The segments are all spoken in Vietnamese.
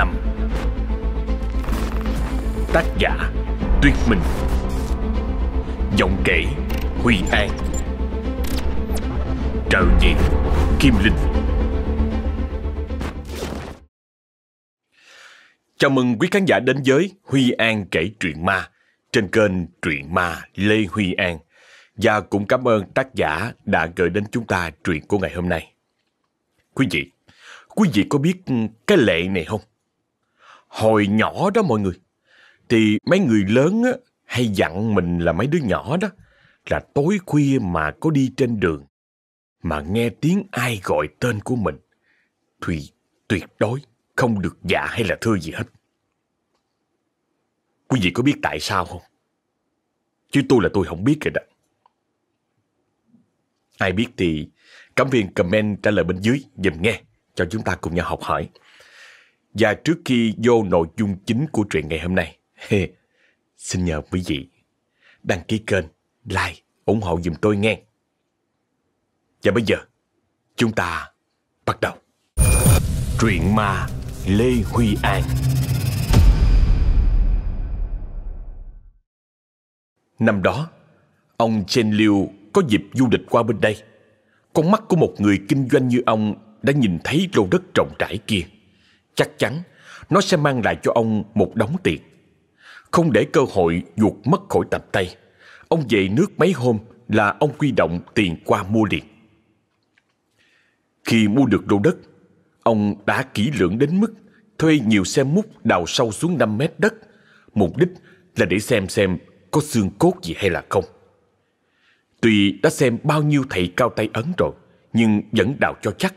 năm. Tác giả Tuyết Minh. Giọng kể Huy An. Trợ diện Kim Linh. Chào mừng quý khán giả đến với Huy An kể truyện ma trên kênh Truyện Ma Lê Huy An. Và cũng cảm ơn tác giả đã gửi đến chúng ta truyện của ngày hôm nay. Quý vị, quý vị có biết cái lệ này không? Hồi nhỏ đó mọi người, thì mấy người lớn á, hay dặn mình là mấy đứa nhỏ đó là tối khuya mà có đi trên đường mà nghe tiếng ai gọi tên của mình thì tuyệt đối không được dạ hay là thưa gì hết. Quý vị có biết tại sao không? Chứ tôi là tôi không biết rồi đó. Ai biết thì cảm viên comment trả lời bên dưới dùm nghe cho chúng ta cùng nhau học hỏi. Và trước khi vô nội dung chính của truyện ngày hôm nay, xin nhờ quý vị đăng ký kênh, like, ủng hộ dùm tôi nghe. Và bây giờ, chúng ta bắt đầu. Truyện ma Lê Huy An Năm đó, ông Chen Liu có dịp du lịch qua bên đây. Con mắt của một người kinh doanh như ông đã nhìn thấy lô đất rộng rãi kia. Chắc chắn nó sẽ mang lại cho ông một đống tiền. Không để cơ hội ruột mất khỏi tầm tay. Ông về nước mấy hôm là ông quy động tiền qua mua liền. Khi mua được lô đất, ông đã kỹ lưỡng đến mức thuê nhiều xe múc đào sâu xuống 5 mét đất. Mục đích là để xem xem có xương cốt gì hay là không. Tuy đã xem bao nhiêu thầy cao tay ấn rồi, nhưng vẫn đào cho chắc.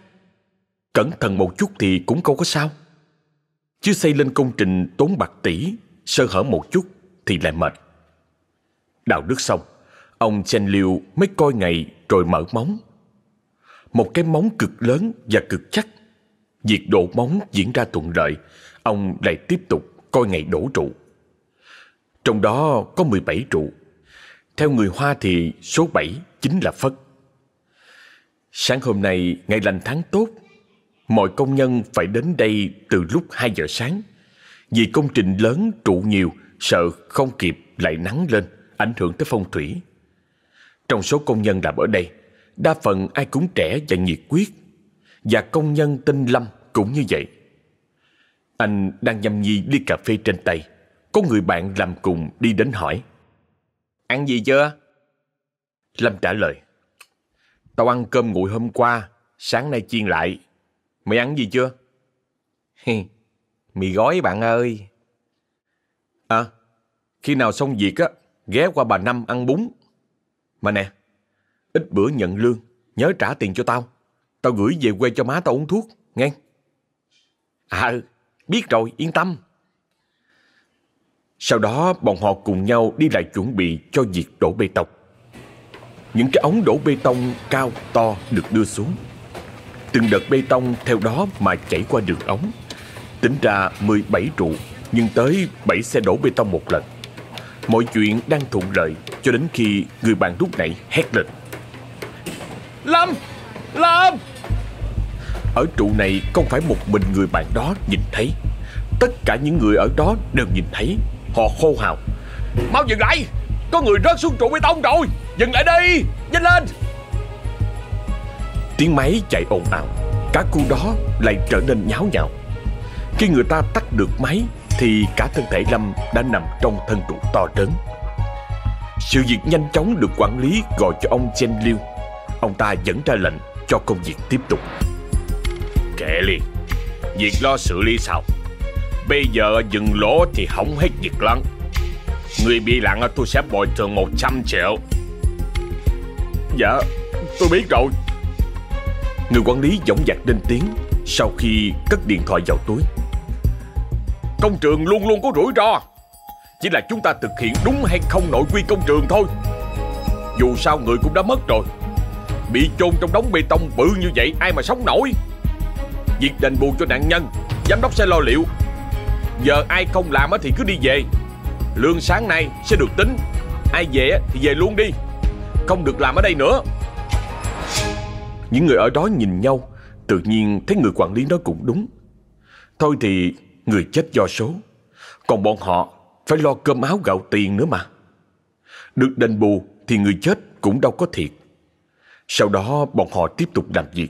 Cẩn thận một chút thì cũng không có sao. Chứ xây lên công trình tốn bạc tỷ, sơ hở một chút thì lại mệt. Đào nước xong, ông Chen Liu mới coi ngày rồi mở móng. Một cái móng cực lớn và cực chắc. Việc đổ móng diễn ra thuận lợi, ông lại tiếp tục coi ngày đổ trụ. Trong đó có 17 trụ. Theo người Hoa thì số 7 chính là Phất. Sáng hôm nay ngày lành tháng tốt, mọi công nhân phải đến đây từ lúc 2 giờ sáng. Vì công trình lớn trụ nhiều, sợ không kịp lại nắng lên, ảnh hưởng tới phong thủy. Trong số công nhân làm ở đây, đa phần ai cũng trẻ và nhiệt quyết. Và công nhân tên Lâm cũng như vậy. Anh đang nhâm nhi ly cà phê trên tay. Có người bạn làm cùng đi đến hỏi. Ăn gì chưa? Lâm trả lời. Tao ăn cơm nguội hôm qua, sáng nay chiên lại. Mày ăn gì chưa? Mì gói bạn ơi. À, khi nào xong việc á, ghé qua bà Năm ăn bún. Mà nè, ít bữa nhận lương, nhớ trả tiền cho tao. Tao gửi về quê cho má tao uống thuốc, nghe. À, biết rồi, yên tâm. Sau đó bọn họ cùng nhau đi lại chuẩn bị cho việc đổ bê tông. Những cái ống đổ bê tông cao to được đưa xuống. Từng đợt bê tông theo đó mà chảy qua đường ống. Tính ra 17 trụ, nhưng tới 7 xe đổ bê tông một lần. Mọi chuyện đang thuận lợi cho đến khi người bạn lúc nãy hét lên. Lâm! Lâm! Ở trụ này không phải một mình người bạn đó nhìn thấy. Tất cả những người ở đó đều nhìn thấy Họ hô hào Mau dừng lại Có người rớt xuống trụ bê tông rồi Dừng lại đi Nhanh lên Tiếng máy chạy ồn ào. Cả khu đó lại trở nên nháo nhào. Khi người ta tắt được máy, Thì cả thân thể Lâm đã nằm trong thân trụ to lớn. Sự việc nhanh chóng được quản lý gọi cho ông Chen Liu. Ông ta dẫn ra lệnh cho công việc tiếp tục. Kệ liền. Việc lo xử lý sao? Bây giờ dừng lỗ thì hỏng hết việc lắm Người bị lặng tôi sẽ bồi thường 100 triệu. Dạ tôi biết rồi. Người quản lý dõng dạc lên tiếng Sau khi cất điện thoại vào túi. Công trường luôn luôn có rủi ro. Chỉ là chúng ta thực hiện đúng hay không nội quy công trường thôi. Dù sao người cũng đã mất rồi. Bị chôn trong đống bê tông bự như vậy, ai mà sống nổi? Việc đền bù cho nạn nhân, Giám đốc sẽ lo liệu. Giờ ai không làm thì cứ đi về. Lương sáng nay sẽ được tính. Ai về thì về luôn đi. Không được làm ở đây nữa. Những người ở đó nhìn nhau Tự nhiên thấy người quản lý nói cũng đúng Thôi thì người chết do số. Còn bọn họ phải lo cơm áo gạo tiền nữa mà. Được đền bù thì người chết cũng đâu có thiệt. Sau đó bọn họ tiếp tục làm việc.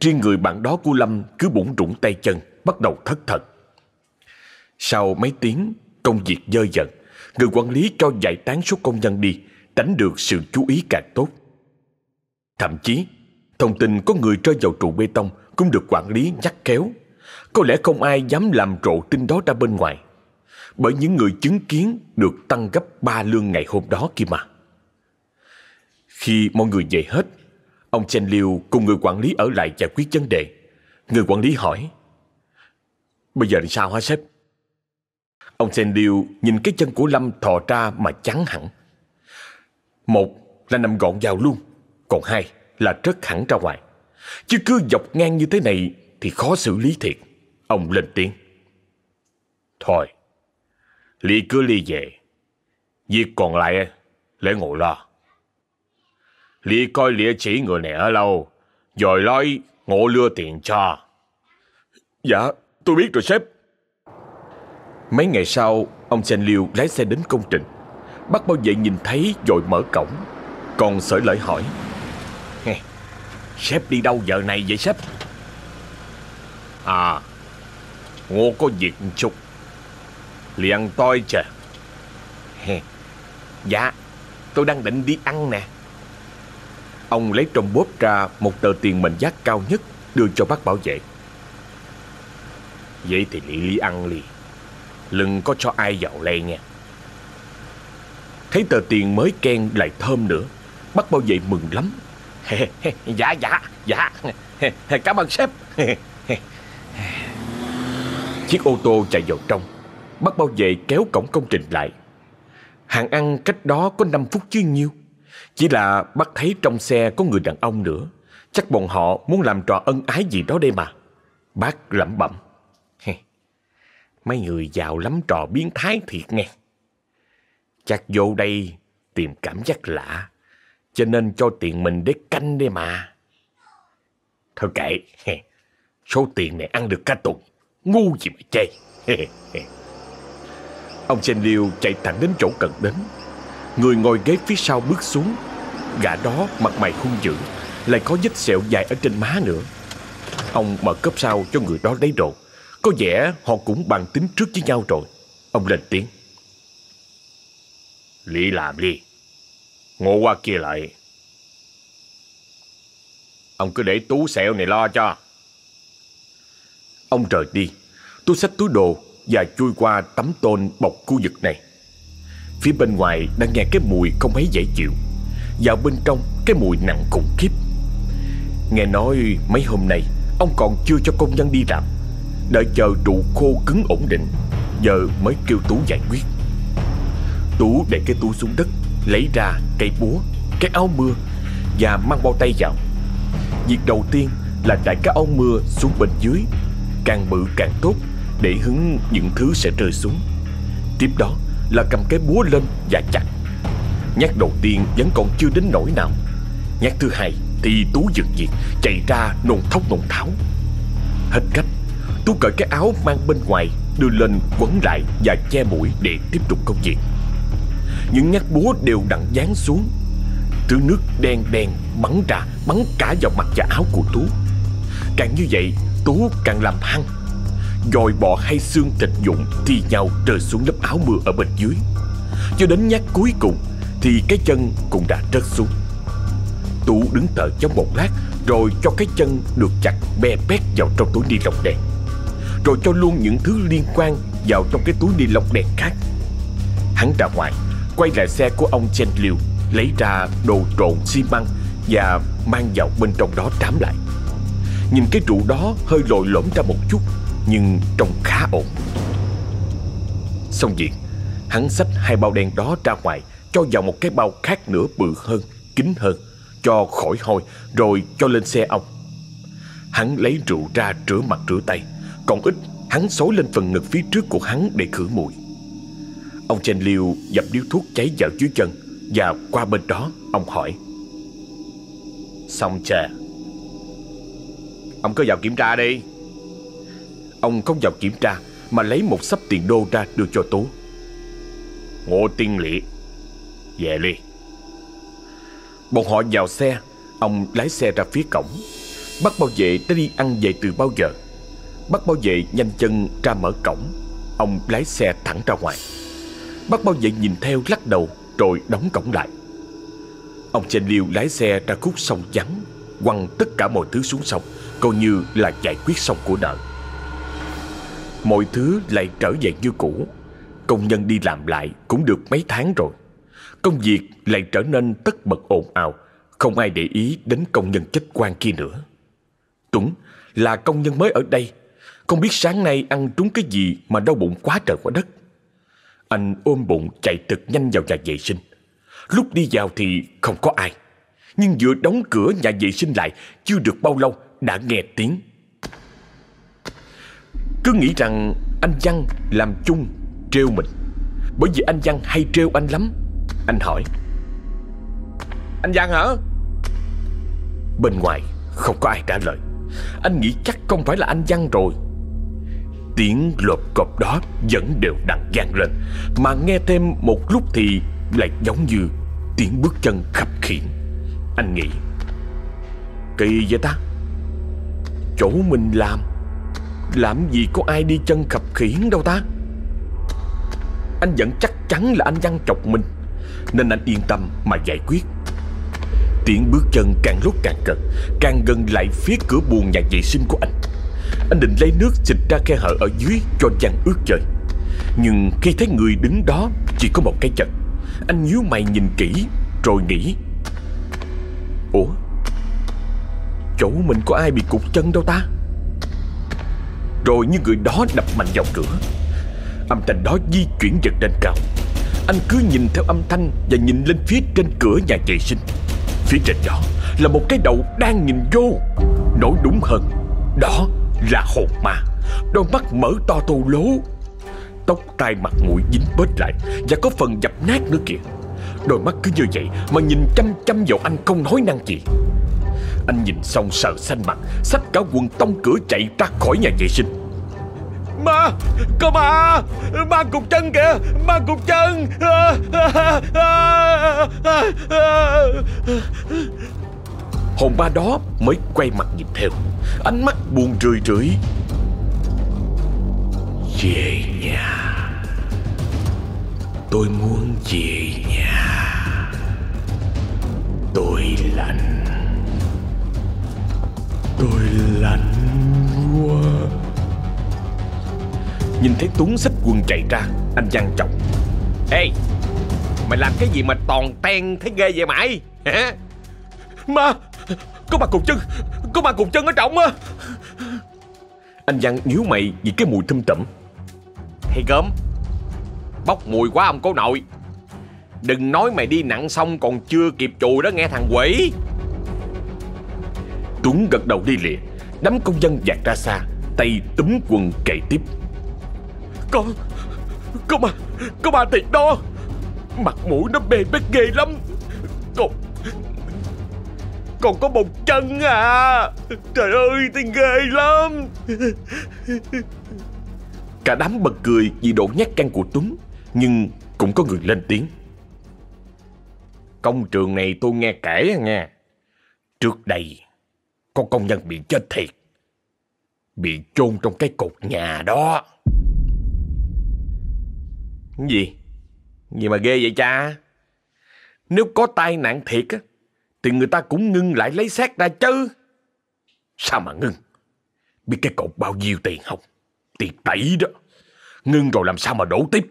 Riêng người bạn đó của Lâm cứ bủng rủng tay chân, bắt đầu thất thần. Sau mấy tiếng, công việc dơ dần, người quản lý cho giải tán số công nhân đi, tránh được sự chú ý càng tốt. Thậm chí, thông tin có người rơi vào trụ bê tông cũng được quản lý nhắc kéo. Có lẽ không ai dám làm rộ tin đó ra bên ngoài. Bởi những người chứng kiến được tăng gấp ba lương ngày hôm đó kia mà. Khi mọi người về hết, ông Chen Liu cùng người quản lý ở lại giải quyết vấn đề. Người quản lý hỏi, Bây giờ thì sao hả sếp? Ông Chen Liu nhìn cái chân của Lâm thò ra mà chán hẳn. Một là nằm gọn vào luôn, còn hai là rớt hẳn ra ngoài. Chứ cứ dọc ngang như thế này thì khó xử lý thiệt. Ông lên tiếng. Thôi, ly cứ ly về. Việc còn lại để ngồi lo. Ly coi lĩa chỉ người này ở lâu, rồi nói ngộ lưa tiền cho. Dạ, tôi biết rồi sếp. Mấy ngày sau, ông Sen Liêu lái xe đến công trình. Bắt bao vệ nhìn thấy rồi mở cổng. Còn sởi lợi hỏi. Sếp đi đâu giờ này vậy sếp? À, ngô có việc chút. Liền tôi chờ. Dạ, tôi đang định đi ăn nè. Ông lấy trong bóp ra một tờ tiền mệnh giá cao nhất đưa cho bác bảo vệ. Vậy thì Lý Lý ăn liền. Lừng có cho ai vào lây nha. Thấy tờ tiền mới khen lại thơm nữa. Bác bảo vệ mừng lắm. dạ dạ dạ. Cảm ơn sếp. Chiếc ô tô chạy vào trong Bác bảo vệ kéo cổng công trình lại. Hàng ăn cách đó có 5 phút chứ nhiêu. Chỉ là bắt thấy trong xe có người đàn ông nữa. Chắc bọn họ muốn làm trò ân ái gì đó đây mà. Bác lẩm bẩm. Mấy người giàu lắm trò biến thái thiệt nghe. Chắc vô đây tìm cảm giác lạ. Cho nên cho tiền mình để canh đây mà. Thôi kệ. Số tiền này ăn được cả tuần. Ngu gì mà chê Ông Chen Liu chạy thẳng đến chỗ cần đến. Người ngồi ghế phía sau bước xuống. Gã đó mặt mày hung dữ, Lại có vết sẹo dài ở trên má nữa. Ông mở cấp sau cho người đó lấy đồ. Có vẻ họ cũng bàn tính trước với nhau rồi. Ông lên tiếng. Lý làm đi Ngộ qua kia lại. Ông cứ để tú sẹo này lo cho. Ông rời đi, Tôi xách túi đồ Và chui qua tấm tôn bọc khu vực này. Phía bên ngoài đang nghe cái mùi không mấy dễ chịu. Vào bên trong, cái mùi nặng khủng khiếp. Nghe nói mấy hôm nay, Ông còn chưa cho công nhân đi làm. Đợi chờ trụ khô cứng ổn định, Giờ mới kêu Tú giải quyết. Tú để cái túi xuống đất Lấy ra cây búa, Cái áo mưa Và mang bao tay vào. Việc đầu tiên là đẩy cái áo mưa xuống bên dưới, Càng bự càng tốt Để hứng những thứ sẽ rơi xuống. Tiếp đó là cầm cái búa lên và chặt. Nhát đầu tiên vẫn còn chưa đến nỗi nào. Nhát thứ hai thì Tú giật diệt Chạy ra nôn thốc nôn tháo. Hết cách, Tú cởi cái áo mang bên ngoài, Đưa lên quấn lại và che mũi để tiếp tục công việc. Những nhát búa đều đặn dán xuống. Thứ nước đen đen bắn ra, Bắn cả vào mặt và áo của Tú. Càng như vậy, Tú càng làm hăng. Dòi bọ hay xương thịt dụng Thì nhau rơi xuống lớp áo mưa ở bên dưới. Cho đến nhát cuối cùng Thì cái chân cũng đã rớt xuống. Tú đứng thở trong một lát, Rồi cho cái chân được chặt be bét vào trong túi ni lông đen. Rồi cho luôn những thứ liên quan vào trong cái túi ni lông đen khác. Hắn ra ngoài Quay lại xe của ông Chen Liu, Lấy ra đồ trộn xi măng Và mang vào bên trong đó trám lại. Nhìn cái trụ đó hơi lồi lõm ra một chút, Nhưng trông khá ổn. Xong việc, Hắn xách hai bao đen đó ra ngoài, Cho vào một cái bao khác nữa bự hơn, Kín hơn, Cho khỏi hôi, Rồi cho lên xe ông. Hắn lấy rượu ra rửa mặt rửa tay, Còn ít, hắn xối lên phần ngực phía trước của hắn để khử mùi. Ông Chen Liu dập điếu thuốc cháy vào dưới chân Và qua bên đó, ông hỏi. Xong chà. Ông cứ vào kiểm tra đi. Ông không vào kiểm tra Mà lấy một sắp tiền đô ra đưa cho Tú. Ngô tiên liệt Về đi. Bọn họ vào xe, Ông lái xe ra phía cổng, Bắt bảo vệ đã đi ăn về từ bao giờ. Bắt bảo vệ nhanh chân ra mở cổng, Ông lái xe thẳng ra ngoài. Bắt bảo vệ nhìn theo lắc đầu, Rồi đóng cổng lại. Ông Chen Liêu lái xe ra khúc sông trắng Quăng tất cả mọi thứ xuống sông, Coi như là giải quyết xong của nợ. Mọi thứ lại trở về như cũ. Công nhân đi làm lại cũng được mấy tháng rồi. Công việc lại trở nên tất bật ồn ào, Không ai để ý đến công nhân chết quan kia nữa. Tuấn, là công nhân mới ở đây. Không biết sáng nay ăn trúng cái gì mà đau bụng quá trời quá đất. Anh ôm bụng chạy thật nhanh vào nhà vệ sinh. Lúc đi vào thì không có ai. Nhưng vừa đóng cửa nhà vệ sinh lại, Chưa được bao lâu đã nghe tiếng. Cứ nghĩ rằng anh Văn làm chung trêu mình. Bởi vì anh Văn hay trêu anh lắm. Anh hỏi. Anh Văn hả? Bên ngoài không có ai trả lời. Anh nghĩ chắc không phải là anh Văn rồi. Tiếng lộp cộp đó vẫn đều đặn vang lên. Mà nghe thêm một lúc thì lại giống như tiếng bước chân khập khiển Anh nghĩ, Kỳ vậy ta? Chỗ mình làm Làm gì có ai đi chân khập khiển đâu ta? Anh vẫn chắc chắn là anh Văn chọc mình, Nên anh yên tâm mà giải quyết. Tiếng bước chân càng lúc càng gần Càng gần lại phía cửa buồng nhà vệ sinh của anh. Anh định lấy nước xịt ra khe hở ở dưới cho Văn ướt trời Nhưng khi thấy người đứng đó, chỉ có một cái chân Anh nhíu mày nhìn kỹ, rồi nghĩ. Ủa? Chỗ mình có ai bị cục chân đâu ta? Rồi như người đó đập mạnh vào cửa. Âm thanh đó di chuyển dần lên cao. Anh cứ nhìn theo âm thanh Và nhìn lên phía trên cửa nhà vệ sinh. Phía trên đó là một cái đầu đang nhìn vô Nói đúng hơn. Đó là hồn ma. Đôi mắt mở to tô lố. Tóc tai mặt mũi dính bết lại Và có phần dập nát nữa kìa. Đôi mắt cứ như vậy Mà nhìn chăm chăm vào anh không nói năng gì. Anh nhìn xong sợ xanh mặt, Xách cả quần tông cửa chạy ra khỏi nhà vệ sinh. Ma, Có ma Ma cục chân kìa, Ma cục chân. Hồn ma đó mới quay mặt nhìn theo. Ánh mắt buồn rười rượi. Về nhà. Tôi muốn về nhà. Tôi lạnh. Tôi lạnh quá. Nhìn thấy Tuấn xách quần chạy ra, Anh văn trọng Ê, Mày làm cái gì mà toàn ten thấy ghê vậy mày? Hả? Ma có bà cục chân. Có bà cục chân ở trọng á. Anh Văn nhíu mày vì cái mùi thâm tẩm Hay gớm. Bốc mùi quá ông cố nội. Đừng nói mày đi nặng xong còn chưa kịp chùi đó nghe thằng quỷ. Tuấn gật đầu đi lìa. Đám công dân dạt ra xa Tay túm quần kệ tiếp. Có Có mà Có mà thiệt đó. Mặt mũi nó bê bết ghê lắm. Còn còn có một chân à. Trời ơi thì ghê lắm. Cả đám bật cười vì độ nhát can của Tuấn, Nhưng cũng có người lên tiếng. Công trường này tôi nghe kể à nghe Trước đây, Có công nhân bị chết thiệt, Bị chôn trong cái cột nhà đó. Gì? Gì mà ghê vậy cha? Nếu có tai nạn thiệt á thì người ta cũng ngưng lại lấy xác ra chứ. Sao mà ngưng? Biết cái cột bao nhiêu tiền không? Tiền tỷ đó. Ngưng rồi làm sao mà đổ tiếp?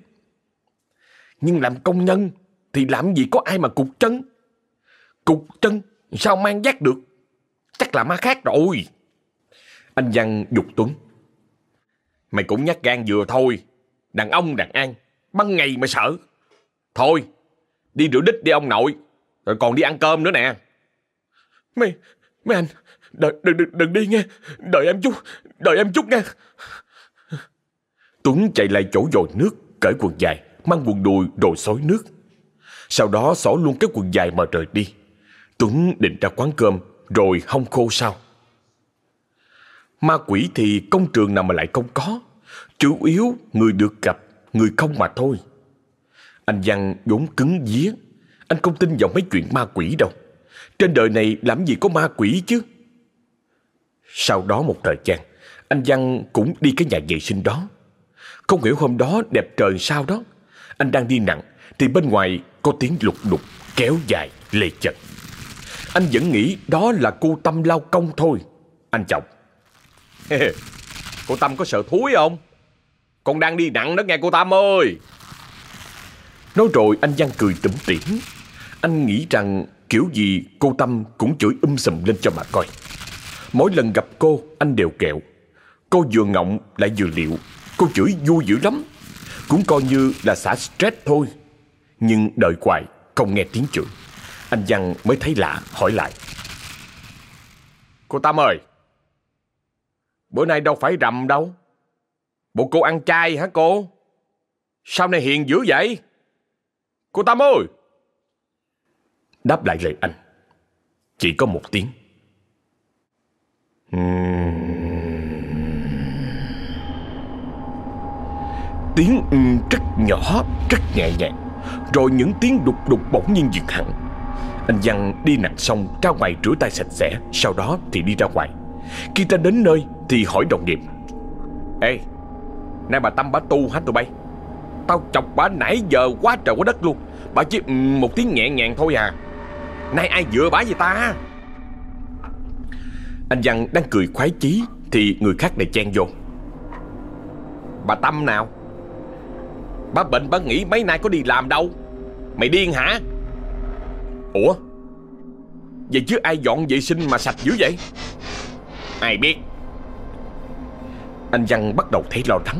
Nhưng làm công nhân Thì làm gì có ai mà cục chân? Cục chân Sao mang giác được? Chắc là ma khác rồi. Anh Văn dục Tuấn. Mày cũng nhát gan vừa thôi. Đàn ông đàn an Ban ngày mà sợ. Thôi, Đi rửa đít đi ông nội. Rồi còn đi ăn cơm nữa nè. Mấy Mấy anh Đợi, đừng, đừng, đừng đi nghe. Đợi em chút Đợi em chút nha Tuấn chạy lại chỗ dồi nước Cởi quần dài Mang quần đùi đồ xối nước. Sau đó xỏ luôn cái quần dài mà rời đi. Tuấn định ra quán cơm Rồi hong khô sao Ma quỷ thì công trường nào mà lại không có. Chủ yếu người được gặp, người không mà thôi. Anh Văn vốn cứng vía. Anh không tin vào mấy chuyện ma quỷ đâu. Trên đời này làm gì có ma quỷ chứ? Sau đó một thời gian, anh Văn cũng đi cái nhà vệ sinh đó. Không hiểu hôm đó đẹp trời sao đó. Anh đang đi nặng, thì bên ngoài có tiếng lục đục, kéo dài, lê chật. Anh vẫn nghĩ đó là cô Tâm lao công thôi. Anh chồng. cô Tâm có sợ thúi không? Con đang đi nặng đó nghe cô Tâm ơi. Nói rồi anh Văn cười tủm tỉm. Anh nghĩ rằng kiểu gì cô Tâm cũng chửi um sùm lên cho mà coi. Mỗi lần gặp cô anh đều kẹo. Cô vừa ngọng lại vừa liệu. Cô chửi vui dữ lắm. Cũng coi như là xả stress thôi. Nhưng đợi hoài không nghe tiếng chửi. Anh Văn mới thấy lạ hỏi lại. Cô Tâm ơi, bữa nay đâu phải rằm đâu. Bộ cô ăn chay hả cô? Sao này hiền dữ vậy? Cô Tâm ơi! Đáp lại lời anh, chỉ có một tiếng. Tiếng um rất nhỏ, rất nhẹ nhàng. Rồi những tiếng đục đục bỗng nhiên dừng hẳn. Anh Văn đi nặng xong ra ngoài rửa tay sạch sẽ Sau đó thì đi ra ngoài. Khi ta đến nơi thì hỏi đồng nghiệp. Ê Nay bà Tâm bà tu hả tụi bay? Tao chọc bà nãy giờ quá trời quá đất luôn. Bà chỉ ừ, một tiếng nhẹ nhàng thôi à. Nay ai dựa bả vậy ta? Anh Văn đang cười khoái chí Thì người khác lại chen vô. Bà Tâm nào? Bà bệnh bà nghĩ mấy nay có đi làm đâu? Mày điên hả? Ủa? Vậy chứ ai dọn vệ sinh mà sạch dữ vậy? Ai biết? Anh Văn bắt đầu thấy lo lắng.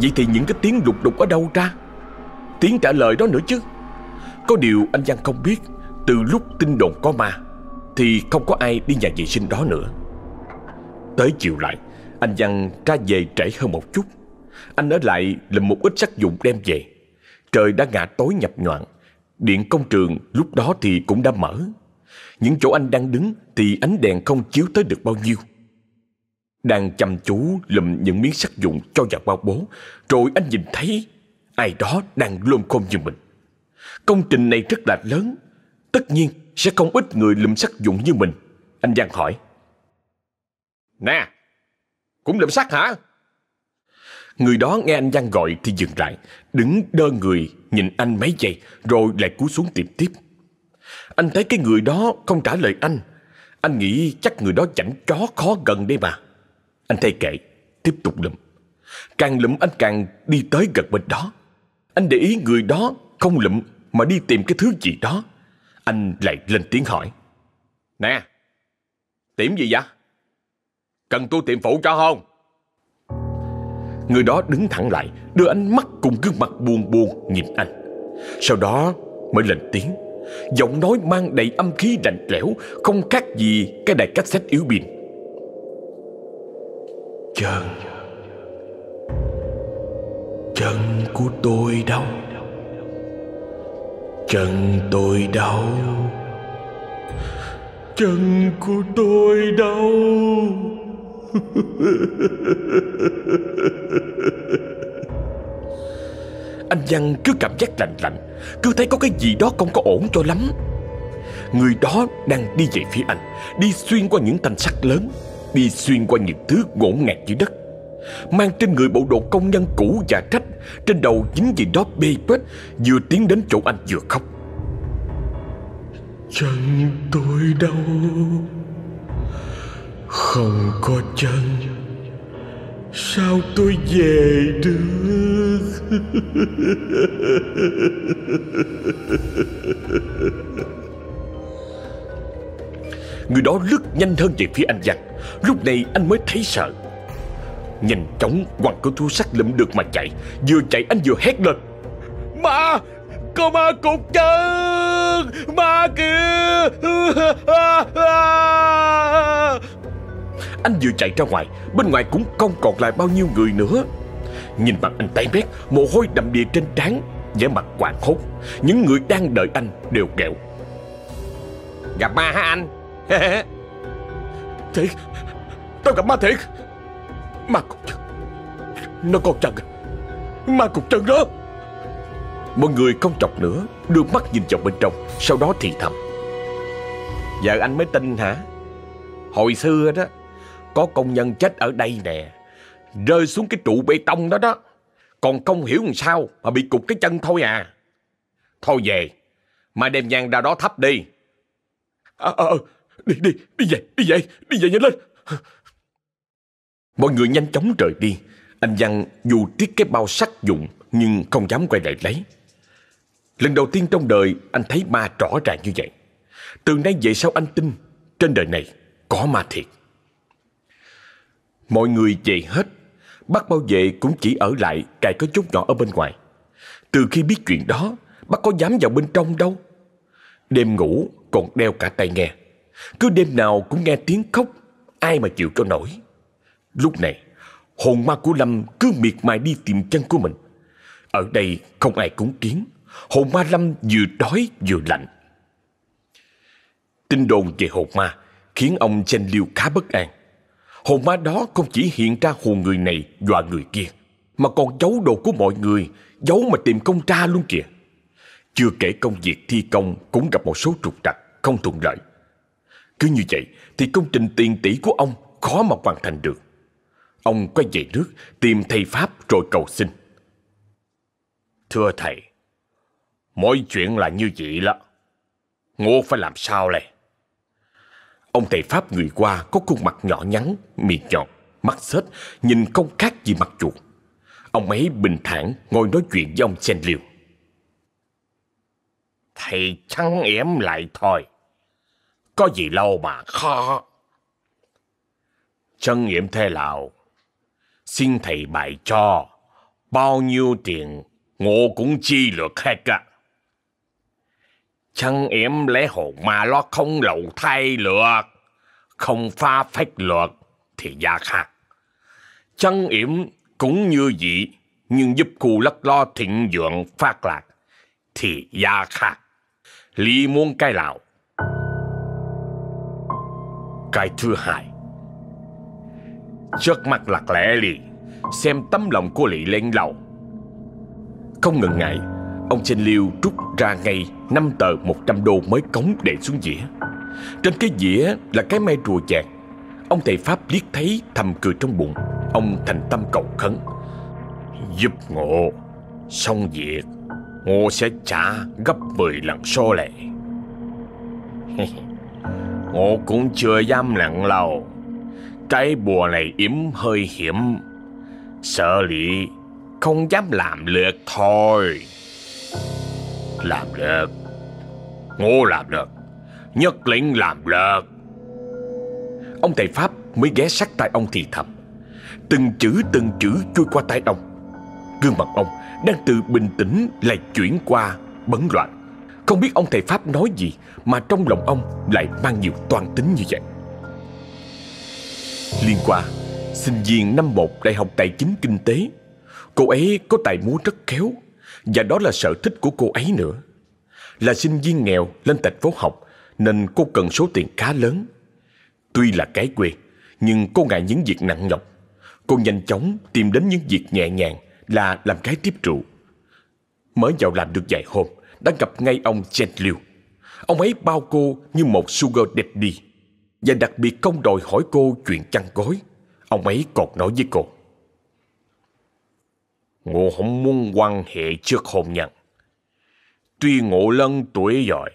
Vậy thì những cái tiếng đục đục ở đâu ra? Tiếng trả lời đó nữa chứ. Có điều anh Văn không biết. Từ lúc tin đồn có ma, Thì không có ai đi nhà vệ sinh đó nữa. Tới chiều lại, Anh Văn ra về trễ hơn một chút. Anh ở lại lượm một ít sắc dụng đem về. Trời đã ngã tối nhập nhoạn Điện công trường lúc đó thì cũng đã mở. Những chỗ anh đang đứng Thì ánh đèn không chiếu tới được bao nhiêu. Đang chăm chú lùm những miếng sắc dụng cho vào bao bố, Rồi anh nhìn thấy Ai đó đang lôm khôn như mình. Công trình này rất là lớn Tất nhiên sẽ không ít người lụm sắt dụng như mình. Anh Giang hỏi. Nè Cũng lụm sắt hả? Người đó nghe anh Giang gọi thì dừng lại Đứng đơ người nhìn anh mấy giây Rồi lại cúi xuống tìm tiếp. Anh thấy cái người đó không trả lời anh. Anh nghĩ chắc người đó chảnh chó khó gần đây mà. Anh thay kệ Tiếp tục lụm Càng lụm anh càng đi tới gần bên đó. Anh để ý người đó không lụm Mà đi tìm cái thứ gì đó anh lại lên tiếng hỏi. Nè Tìm gì vậy? Cần tôi tìm phụ cho không? Người đó đứng thẳng lại, Đưa ánh mắt cùng gương mặt buồn buồn nhìn anh. Sau đó mới lên tiếng. Giọng nói mang đầy âm khí lạnh lẽo, Không khác gì cái đài cassette yếu pin Chân. Chân của tôi đâu? Chân tôi đau, Chân của tôi đau. Anh Văn cứ cảm giác lạnh lạnh Cứ thấy có cái gì đó không có ổn cho lắm. Người đó đang đi về phía anh Đi xuyên qua những thanh sắt lớn Đi xuyên qua những thứ ngổn ngạt dưới đất. Mang trên người bộ đồ công nhân cũ và trách. Trên đầu dính gì đó bê bết Vừa tiến đến chỗ anh vừa khóc. Chân tôi đâu Không có chân. Sao tôi về được? Người đó lướt nhanh hơn về phía anh Văn Lúc này anh mới thấy sợ Nhanh chóng quăng cái thu sắt lụm được mà chạy. Vừa chạy anh vừa hét lên. Ma, Có ma cục chân, Ma kìa Anh vừa chạy ra ngoài, Bên ngoài cũng không còn lại bao nhiêu người nữa. Nhìn mặt anh tay mét, Mồ hôi đầm đìa trên trán, vẻ mặt hoảng hốt. Những người đang đợi anh đều kẹo Gặp ma hả anh? Thiệt, Tao gặp ma thiệt. Ma cục chân. Nó còn chân Ma cục chân đó. Mọi người không chọc nữa Đưa mắt nhìn vào bên trong Sau đó thì thầm. Giờ anh mới tin hả? Hồi xưa đó Có công nhân chết ở đây nè Rơi xuống cái trụ bê tông đó đó. Còn không hiểu làm sao Mà bị cục cái chân thôi à. Thôi về Mà đem nhang ra đó thắp đi. À, à, Đi đi đi về đi về Đi về nhanh lên Mọi người nhanh chóng rời đi. Anh Văn dù tiếc cái bao sắt dụng Nhưng không dám quay lại lấy. Lần đầu tiên trong đời anh thấy ma rõ ràng như vậy. Từ nay về sau anh tin Trên đời này có ma thiệt. Mọi người về hết, Bác bảo vệ cũng chỉ ở lại Cài có chút nhỏ ở bên ngoài. Từ khi biết chuyện đó, Bác có dám vào bên trong đâu. Đêm ngủ còn đeo cả tai nghe. Cứ đêm nào cũng nghe tiếng khóc, Ai mà chịu cho nổi. Lúc này, Hồn ma của Lâm cứ miệt mài đi tìm chân của mình. Ở đây không ai cúng kiến Hồn ma Lâm vừa đói vừa lạnh. Tin đồn về hồn ma Khiến ông Chen Liêu khá bất an. Hồn ma đó không chỉ hiện ra hồn người này, dọa người kia, Mà còn giấu đồ của mọi người, Giấu mà tìm công tra luôn kìa. Chưa kể công việc thi công Cũng gặp một số trục trặc, Không thuận lợi. Cứ như vậy thì công trình tiền tỷ của ông Khó mà hoàn thành được. Ông quay về nước tìm thầy Pháp rồi cầu xin. Thưa thầy, mọi chuyện là như vậy đó. Ngô phải làm sao này Ông thầy Pháp người qua có khuôn mặt nhỏ nhắn, miệng nhọn, mắt xếch, nhìn không khác gì mặt chuột. Ông ấy bình thản ngồi nói chuyện với ông Chen Liêu. Thầy chăng ém lại thôi. Có gì lâu mà khó. Chân nghiệm thế nào? Xin thầy bài cho. Bao nhiêu tiền, ngô cũng chi được hết á. Chân em lẽ hồn mà lo không lậu thay lượt không pha phách lượt thì ra khác. Chân em cũng như vậy, nhưng giúp khu lất lo thịnh dưỡng phát lạc thì ra khác. Lý muốn cái nào? Cái thứ hai, Trước mặt lạc lẽ liền Xem tấm lòng của Lị lên lầu. Không ngần ngại, Ông Chênh Liêu rút ra ngay năm tờ 100 đô mới cống để xuống dĩa. Trên cái dĩa là cái mai rùa vàng Ông thầy Pháp liếc thấy, thầm cười trong bụng. Ông thành tâm cầu khấn. Giúp ngộ, Xong việc, Ngộ sẽ trả gấp 10 lần số lệ. Ngộ cũng chưa dám lặng lầu cái bùa này yếm hơi hiểm. Sợ lị, không dám làm lượt thôi. Làm lượt. Ngô làm được Nhất lĩnh làm lượt. Ông thầy Pháp mới ghé sát tay ông thì thầm. Từng chữ từng chữ trôi qua tay ông. Gương mặt ông đang từ bình tĩnh lại chuyển qua bấn loạn. Không biết ông thầy Pháp nói gì Mà trong lòng ông lại mang nhiều toan tính như vậy. Liên qua, sinh viên năm một Đại học Tài chính Kinh tế. Cô ấy có tài múa rất khéo và đó là sở thích của cô ấy nữa. Là sinh viên nghèo lên thành phố học nên cô cần số tiền khá lớn. Tuy là cái quê, nhưng cô ngại những việc nặng nhọc. Cô nhanh chóng tìm đến những việc nhẹ nhàng là làm cái tiếp trụ. Mới vào làm được vài hôm, đã gặp ngay ông Chen Liu. Ông ấy bao cô như một sugar daddy và đặc biệt không đòi hỏi cô chuyện chăn gối. Ông ấy còn nói với cô. Ngộ không muốn quan hệ trước hôn nhân. Tuy ngộ lân tuổi rồi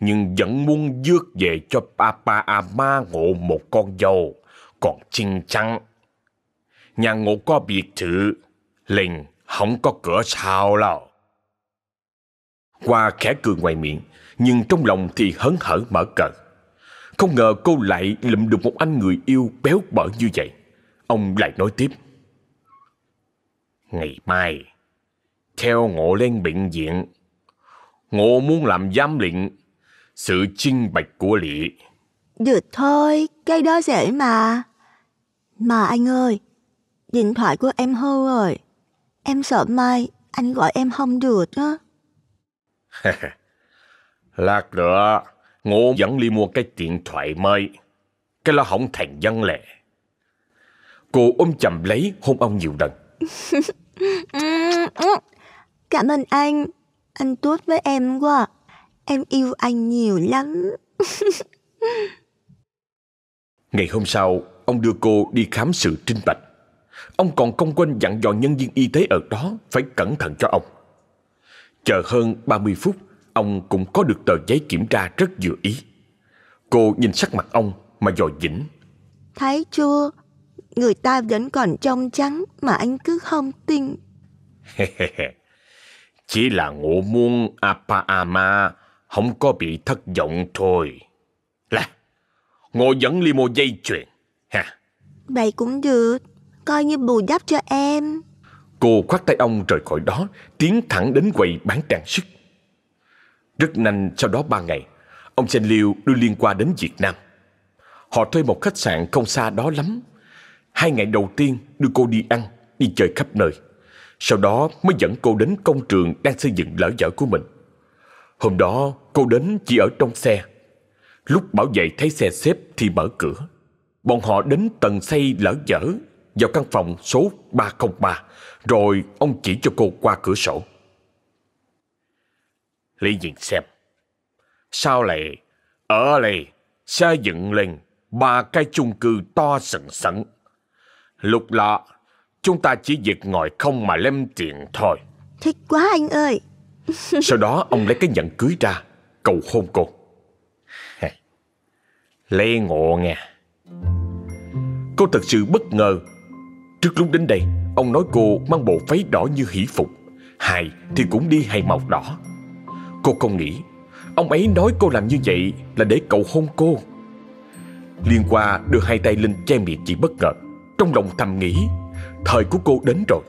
Nhưng vẫn muốn dước về cho papa ama ngộ một con dâu Còn chinh chắn. Nhà ngộ có biệt thự Linh không có cửa sao đâu Qua khẽ cười ngoài miệng, Nhưng trong lòng thì hớn hở mở cờ không ngờ cô lại lụm được một anh người yêu béo bở như vậy. Ông lại nói tiếp. Ngày mai, theo ngộ lên bệnh viện, ngộ muốn làm giám định sự chinh bạch của Lị. Được thôi, cái đó dễ mà. Mà anh ơi, điện thoại của em hư rồi. Em sợ mai anh gọi em không được á. Lát nữa Ngô dẫn đi mua cái điện thoại mới. Cái lo hỏng thành dân lệ. Cô ôm chầm lấy hôn ông nhiều lần. Cảm ơn anh. Anh tốt với em quá. Em yêu anh nhiều lắm. Ngày hôm sau, ông đưa cô đi khám sự trinh bạch. Ông còn công quên dặn dò nhân viên y tế ở đó phải cẩn thận cho ông. Chờ hơn 30 phút, ông cũng có được tờ giấy kiểm tra rất vừa ý. Cô nhìn sắc mặt ông mà dò dĩnh. Thấy chưa? Người ta vẫn còn trong trắng mà anh cứ không tin. Chỉ là ngộ muôn Appaama không có bị thất vọng thôi. Là, ngộ dẫn li một dây chuyền. Ha. Vậy cũng được, coi như bù đắp cho em. Cô khoát tay ông rời khỏi đó, tiến thẳng đến quầy bán trang sức. Rất nhanh sau đó ba ngày, ông Chen Liu đưa Liên qua đến Việt Nam. Họ thuê một khách sạn không xa đó lắm. Hai ngày đầu tiên đưa cô đi ăn, đi chơi khắp nơi. Sau đó mới dẫn cô đến công trường đang xây dựng lỡ dở của mình. Hôm đó cô đến chỉ ở trong xe. Lúc bảo vệ thấy xe xếp thì mở cửa. Bọn họ đến tầng xây lỡ dở vào căn phòng số 303 rồi ông chỉ cho cô qua cửa sổ. Lý nhìn xem. Sao lại ở đây xây dựng lên ba cái chung cư to sừng sững. Lúc lọ, chúng ta chỉ việc ngồi không mà lem tiền thôi. Thích quá anh ơi. Sau đó ông lấy cái nhẫn cưới ra, cầu hôn cô. Lê ngộ nghe. Cô thật sự bất ngờ. Trước lúc đến đây, ông nói cô mang bộ váy đỏ như hỷ phục. Hài thì cũng đi hài màu đỏ. Cô không nghĩ, ông ấy nói cô làm như vậy là để cầu hôn cô. Liên qua đưa hai tay lên che miệng chị bất ngờ. Trong lòng thầm nghĩ Thời của cô đến rồi.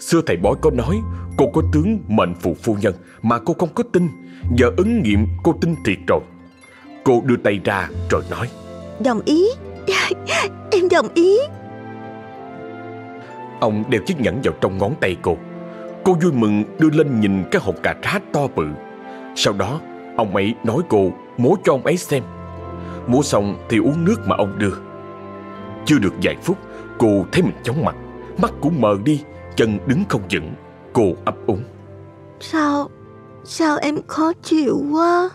Xưa thầy bói có nói Cô có tướng mệnh phụ phu nhân Mà cô không có tin. Giờ ứng nghiệm cô tin thiệt rồi. Cô đưa tay ra rồi nói. Đồng ý. Em đồng ý. Ông đeo chiếc nhẫn vào trong ngón tay cô Cô vui mừng đưa lên nhìn cái hộp cà rá to bự. Sau đó ông ấy nói cô múa cho ông ấy xem. Mua xong thì uống nước mà ông đưa. Chưa được vài phút Cô thấy mình chóng mặt Mắt cũng mờ đi Chân đứng không vững. Cô ấp úng. Sao Sao em khó chịu quá?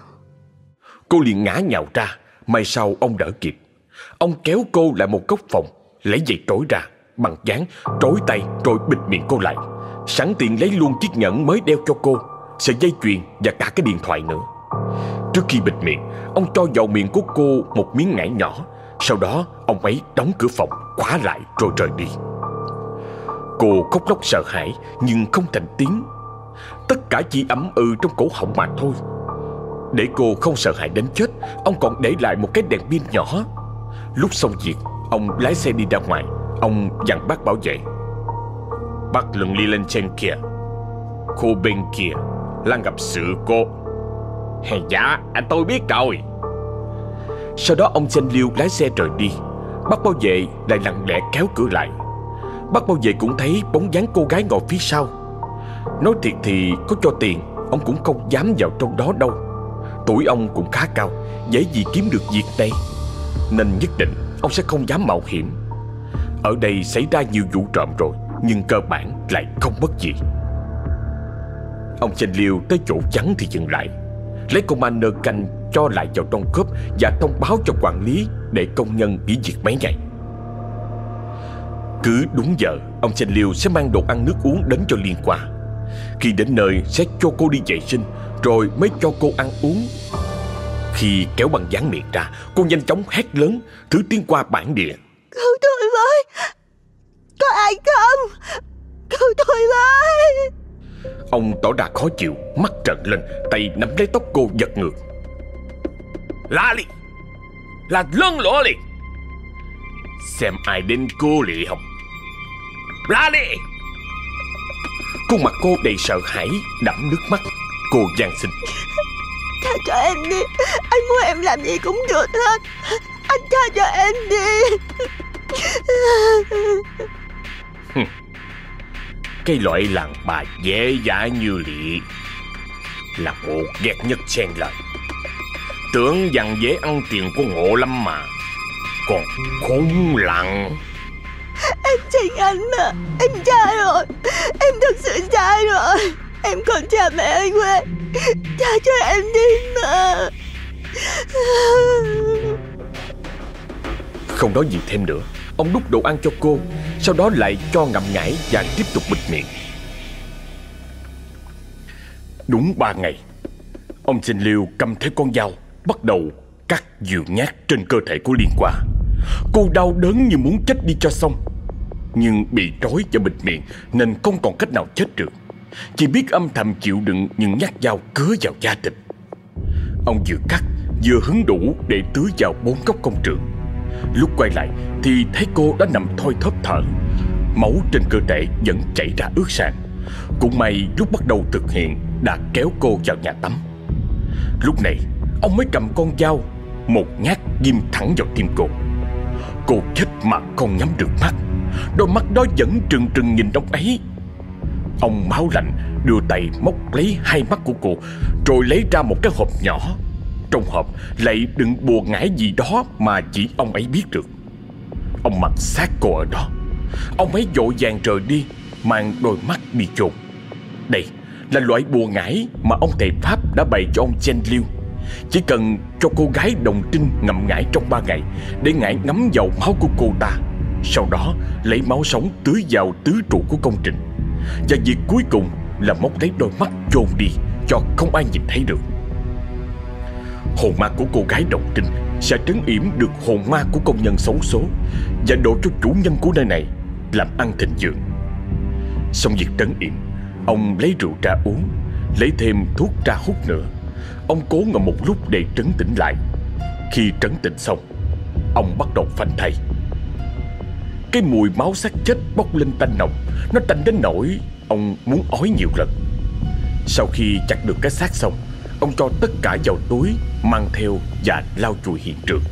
Cô liền ngã nhào ra May sau ông đỡ kịp. Ông kéo cô lại một góc phòng Lấy dây trối ra Bằng dáng trối tay rồi bịt miệng cô lại Sẵn tiện lấy luôn chiếc nhẫn mới đeo cho cô, Sợi dây chuyền và cả cái điện thoại nữa. Trước khi bịt miệng, Ông cho vào miệng của cô một miếng ngải nhỏ. Sau đó, ông ấy đóng cửa phòng, Khóa lại rồi rời đi. Cô khóc lóc sợ hãi, Nhưng không thành tiếng. Tất cả chỉ ấm ừ trong cổ họng mà thôi. Để cô không sợ hãi đến chết, Ông còn để lại một cái đèn pin nhỏ. Lúc xong việc, Ông lái xe đi ra ngoài. Ông dặn bác bảo vệ. Bác lần đi lên trên kia. Khu bên kia Lan gặp sự cô Dạ anh tôi biết rồi. Sau đó ông xanh Liêu lái xe rời đi. Bác bảo vệ lại lặng lẽ kéo cửa lại. Bác bảo vệ cũng thấy bóng dáng cô gái ngồi phía sau. Nói thiệt thì có cho tiền, Ông cũng không dám vào trong đó đâu. Tuổi ông cũng khá cao, Dễ gì kiếm được việc đây. Nên nhất định ông sẽ không dám mạo hiểm. Ở đây xảy ra nhiều vụ trộm rồi. Nhưng cơ bản lại không mất gì. Ông Chanh Liêu tới chỗ trắng thì dừng lại, Lấy commander canh cho lại vào trong cốp Và thông báo cho quản lý Để công nhân nghỉ việc mấy ngày. Cứ đúng giờ, Ông Chanh Liêu sẽ mang đồ ăn nước uống đến cho Liên qua Khi đến nơi, sẽ cho cô đi vệ sinh, Rồi mới cho cô ăn uống. Khi kéo bằng dán miệng ra, Cô nhanh chóng hét lớn, Thứ tiếng qua bản địa. Cứu tôi với có ai không? Cứu tôi với. Ông tỏ ra khó chịu Mắt trợn lên Tay nắm lấy tóc cô giật ngược. La đi Là lân lỗ liền! Xem ai đến cô lì không La đi Khuôn mặt cô đầy sợ hãi Đẫm nước mắt. Cô gian xin. Tha cho em đi. Anh muốn em làm gì cũng được hết. Anh tha cho em đi Cái loại làng bà dễ dãi như lị Là ngộ ghét nhất xen lời Tưởng rằng dễ ăn tiền của ngộ lắm mà Còn khốn lặng. Em xin anh mà Em sai rồi Em thật sự sai rồi. Em còn cha mẹ anh quê Cha cho em đi mà. Không nói gì thêm nữa Ông đút đồ ăn cho cô, Sau đó lại cho ngậm ngải và tiếp tục bịt miệng. Đúng ba ngày, Ông xin liêu cầm theo con dao, Bắt đầu cắt nhiều nhát trên cơ thể của Liên Quả. Cô đau đớn như muốn chết đi cho xong, Nhưng bị trói và bịt miệng Nên không còn cách nào chết được. Chỉ biết âm thầm chịu đựng những nhát dao cứa vào da thịt. Ông vừa cắt vừa hứng đủ để tưới vào bốn góc công trường. Lúc quay lại thì thấy cô đã nằm thoi thóp thở. Máu trên cơ thể vẫn chảy ra ướt sàn. Cũng may lúc bắt đầu thực hiện đã kéo cô vào nhà tắm. Lúc này, ông mới cầm con dao, Một nhát ghim thẳng vào tim cô. Cô chết mà không nhắm được mắt. Đôi mắt đó vẫn trừng trừng nhìn ông ấy. Ông máu lạnh đưa tay móc lấy hai mắt của cô, Rồi lấy ra một cái hộp nhỏ. Trong hộp. Lại đựng bùa ngải gì đó mà chỉ ông ấy biết được. Ông mặc xác cô ở đó. Ông ấy vội vàng rời đi, Mang đôi mắt bị trộn Đây là loại bùa ngải mà ông thầy Pháp đã bày cho ông Chen Liêu Chỉ cần cho cô gái đồng trinh ngậm ngải trong ba ngày Để ngải ngắm vào máu của cô ta. Sau đó, lấy máu sống tưới vào tứ trụ của công trình. Và việc cuối cùng là móc lấy đôi mắt chôn đi Cho không ai nhìn thấy được. Hồn ma của cô gái độc trinh Sẽ trấn yểm được hồn ma của công nhân xấu số Và đổ cho chủ nhân của nơi này Làm ăn thịnh vượng. Xong việc trấn yểm, Ông lấy rượu ra uống, Lấy thêm thuốc ra hút nữa. Ông cố ngồi một lúc để trấn tĩnh lại. Khi trấn tĩnh xong, Ông bắt đầu phanh thay. Cái mùi máu xác chết bốc lên tanh nồng, Nó tanh đến nỗi Ông muốn ói nhiều lần. Sau khi chặt được cái xác xong Ông cho tất cả vào túi, Mang theo và lau chùi hiện trường.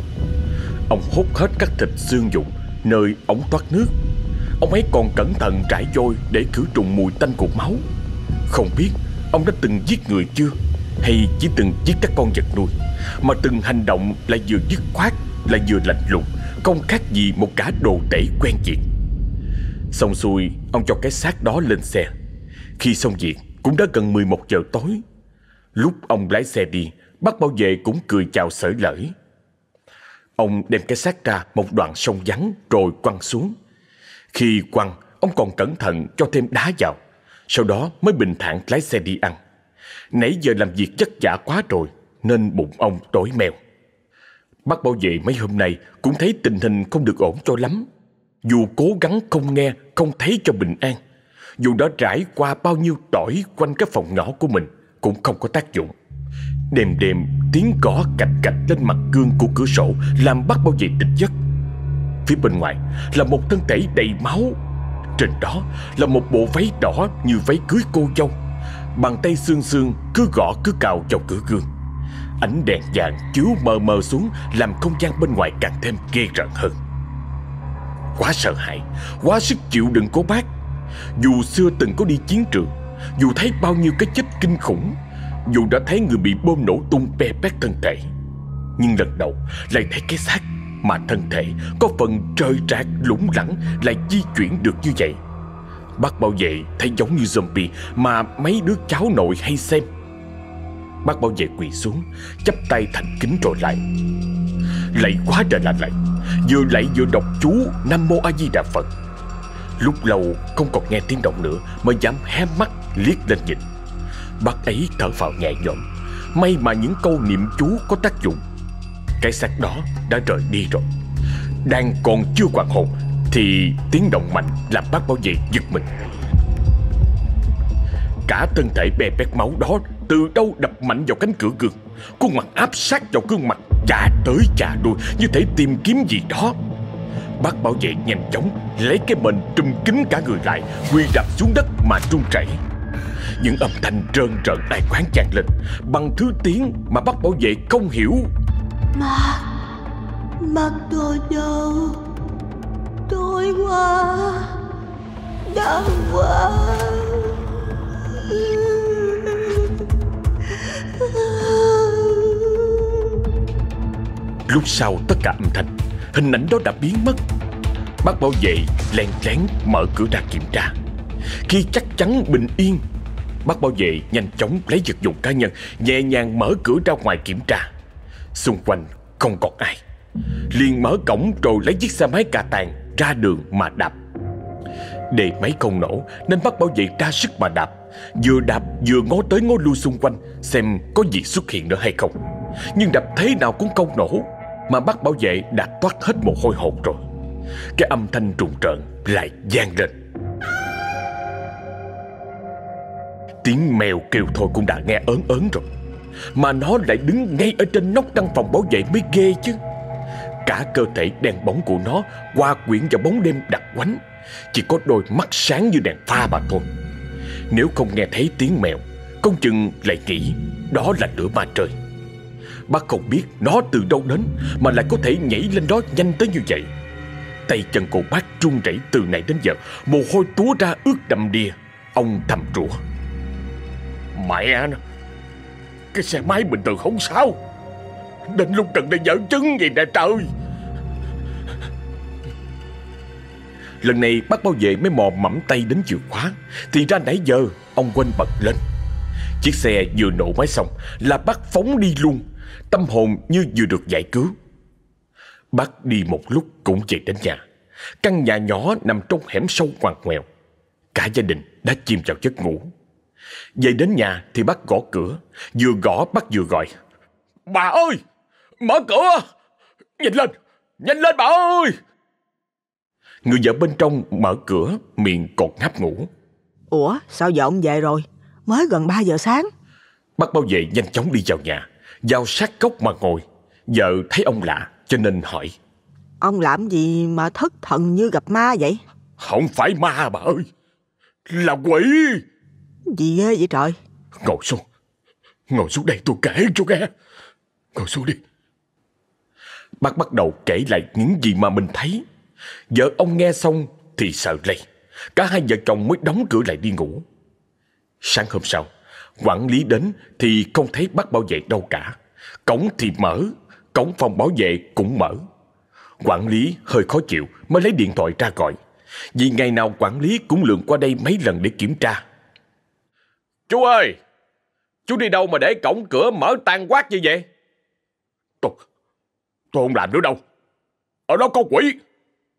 Ông hút hết các thịt xương dụng Nơi ống thoát nước. Ông ấy còn cẩn thận trải vôi Để khử trùng mùi tanh của máu. Không biết ông đã từng giết người chưa, Hay chỉ từng giết các con vật nuôi, Mà từng hành động lại vừa dứt khoát, Lại vừa lạnh lùng, Không khác gì một cả đồ tể quen chuyện Xong xuôi, Ông cho cái xác đó lên xe. Khi xong việc, cũng đã gần 11 giờ tối. Lúc ông lái xe đi, Bác bảo vệ cũng cười chào sởi lởi. Ông đem cái xác ra một đoạn sông vắng Rồi quăng xuống. Khi quăng, Ông còn cẩn thận cho thêm đá vào, Sau đó mới bình thản lái xe đi ăn. Nãy giờ làm việc chất vả quá rồi, Nên bụng ông tối mèo. Bác bảo vệ mấy hôm nay Cũng thấy tình hình không được ổn cho lắm. Dù cố gắng không nghe, Không thấy cho bình an. Dù đã trải qua bao nhiêu tỏi Quanh cái phòng nhỏ của mình cũng không có tác dụng. Đêm đêm, tiếng gõ cạch cạch lên mặt gương của cửa sổ, Làm bắt bảo vệ tỉnh giấc. Phía bên ngoài là một thân thể đầy máu. Trên đó là một bộ váy đỏ như váy cưới cô dâu. Bàn tay xương xương cứ gõ cứ cào vào cửa gương. Ánh đèn vàng chiếu mờ mờ xuống, Làm không gian bên ngoài càng thêm ghê rợn hơn. Quá sợ hãi, Quá sức chịu đựng của bác. Dù xưa từng có đi chiến trường dù thấy bao nhiêu cái chết kinh khủng, Dù đã thấy người bị bom nổ tung pe pét thân thể. Nhưng lần đầu lại thấy cái xác Mà thân thể có phần trơi trạc, lủng lẳng Lại di chuyển được như vậy. Bác bảo vệ thấy giống như zombie Mà mấy đứa cháu nội hay xem. Bác bảo vệ quỳ xuống, chắp tay thành kính rồi lại. Lạy quá trời là lạy Vừa lạy vừa đọc chú Nam Mô A Di Đà Phật. Lúc lâu không còn nghe tiếng động nữa mới dám hé mắt liếc lên nhìn. Bác ấy thở phào nhẹ nhõm, May mà những câu niệm chú có tác dụng. Cái xác đó đã rời đi rồi. Đang còn chưa hoàn hồn Thì tiếng động mạnh làm bác bảo vệ giật mình. Cả thân thể bè bét máu đó Từ đâu đập mạnh vào cánh cửa gương, Khuôn mặt áp sát vào gương mặt Chà tới chà đuôi Như thể tìm kiếm gì đó. Bác bảo vệ nhanh chóng Lấy cái mền trùm kín cả người lại Quy đập xuống đất mà run rẩy. Những âm thanh trơn trợn ai quán vang lên Bằng thứ tiếng mà bác bảo vệ không hiểu. Mà Mắt tôi đâu Tối quá Đau quá. Lúc sau tất cả âm thanh Hình ảnh đó đã biến mất. Bác bảo vệ lén lén mở cửa ra kiểm tra. Khi chắc chắn bình yên, Bác bảo vệ nhanh chóng lấy vật dụng cá nhân, Nhẹ nhàng mở cửa ra ngoài kiểm tra. Xung quanh không còn ai. Liền mở cổng rồi lấy chiếc xe máy cà tàng ra đường mà đạp. Đề máy không nổ, nên bác bảo vệ ra sức mà đạp. Vừa đạp vừa ngó tới ngó lui xung quanh, Xem có gì xuất hiện nữa hay không. Nhưng đạp thế nào cũng không nổ. Mà bác bảo vệ đã toát hết mồ hôi hột rồi. Cái âm thanh trùng trợn lại gian lên. Tiếng mèo kêu thôi cũng đã nghe ớn ớn rồi, Mà nó lại đứng ngay ở trên nóc căn phòng bảo vệ mới ghê chứ. Cả cơ thể đen bóng của nó Qua quyển vào bóng đêm đặc quánh, Chỉ có đôi mắt sáng như đèn pha mà thôi. Nếu không nghe thấy tiếng mèo, Công chừng lại nghĩ Đó là lửa ma trời. Bác không biết nó từ đâu đến, Mà lại có thể nhảy lên đó nhanh tới như vậy. Tay chân của bác trung rẩy từ nãy đến giờ, Mồ hôi túa ra ướt đầm đìa. Ông thầm rủa. Mẹ nó Cái xe máy bình thường không sao. Đến lúc cần đây dở chứng gì nè trời. Lần này bác bảo vệ mới mò mẫm tay đến chìa khóa. Thì ra nãy giờ, ông quên bật lên. Chiếc xe vừa nổ máy xong Là bác phóng đi luôn. Tâm hồn như vừa được giải cứu. Bác đi một lúc cũng về đến nhà. Căn nhà nhỏ nằm trong hẻm sâu ngoằn ngoèo. Cả gia đình đã chìm vào giấc ngủ. Về đến nhà thì bác gõ cửa. Vừa gõ bác vừa gọi. Bà ơi Mở cửa! Nhìn lên Nhanh lên bà ơi! Người vợ bên trong mở cửa Miệng còn ngáp ngủ. Ủa sao giờ ông về rồi? Mới gần 3 giờ sáng. Bác bảo vệ nhanh chóng đi vào nhà Vào sát góc mà ngồi. Vợ thấy ông lạ cho nên hỏi. Ông làm gì mà thất thần như gặp ma vậy? Không phải ma bà ơi Là quỷ. Gì ghê vậy trời? Ngồi xuống. Ngồi xuống đây tôi kể cho nghe. Ngồi xuống đi. Bác bắt đầu kể lại những gì mà mình thấy. Vợ ông nghe xong thì sợ lây. Cả hai vợ chồng mới đóng cửa lại đi ngủ. Sáng hôm sau Quản lý đến thì không thấy bác bảo vệ đâu cả. Cổng thì mở Cổng phòng bảo vệ cũng mở. Quản lý hơi khó chịu Mới lấy điện thoại ra gọi. Vì ngày nào quản lý cũng lượn qua đây mấy lần để kiểm tra. Chú ơi! Chú đi đâu mà để cổng cửa mở tan quát như vậy? Tôi Tôi không làm nữa đâu. Ở đó có quỷ.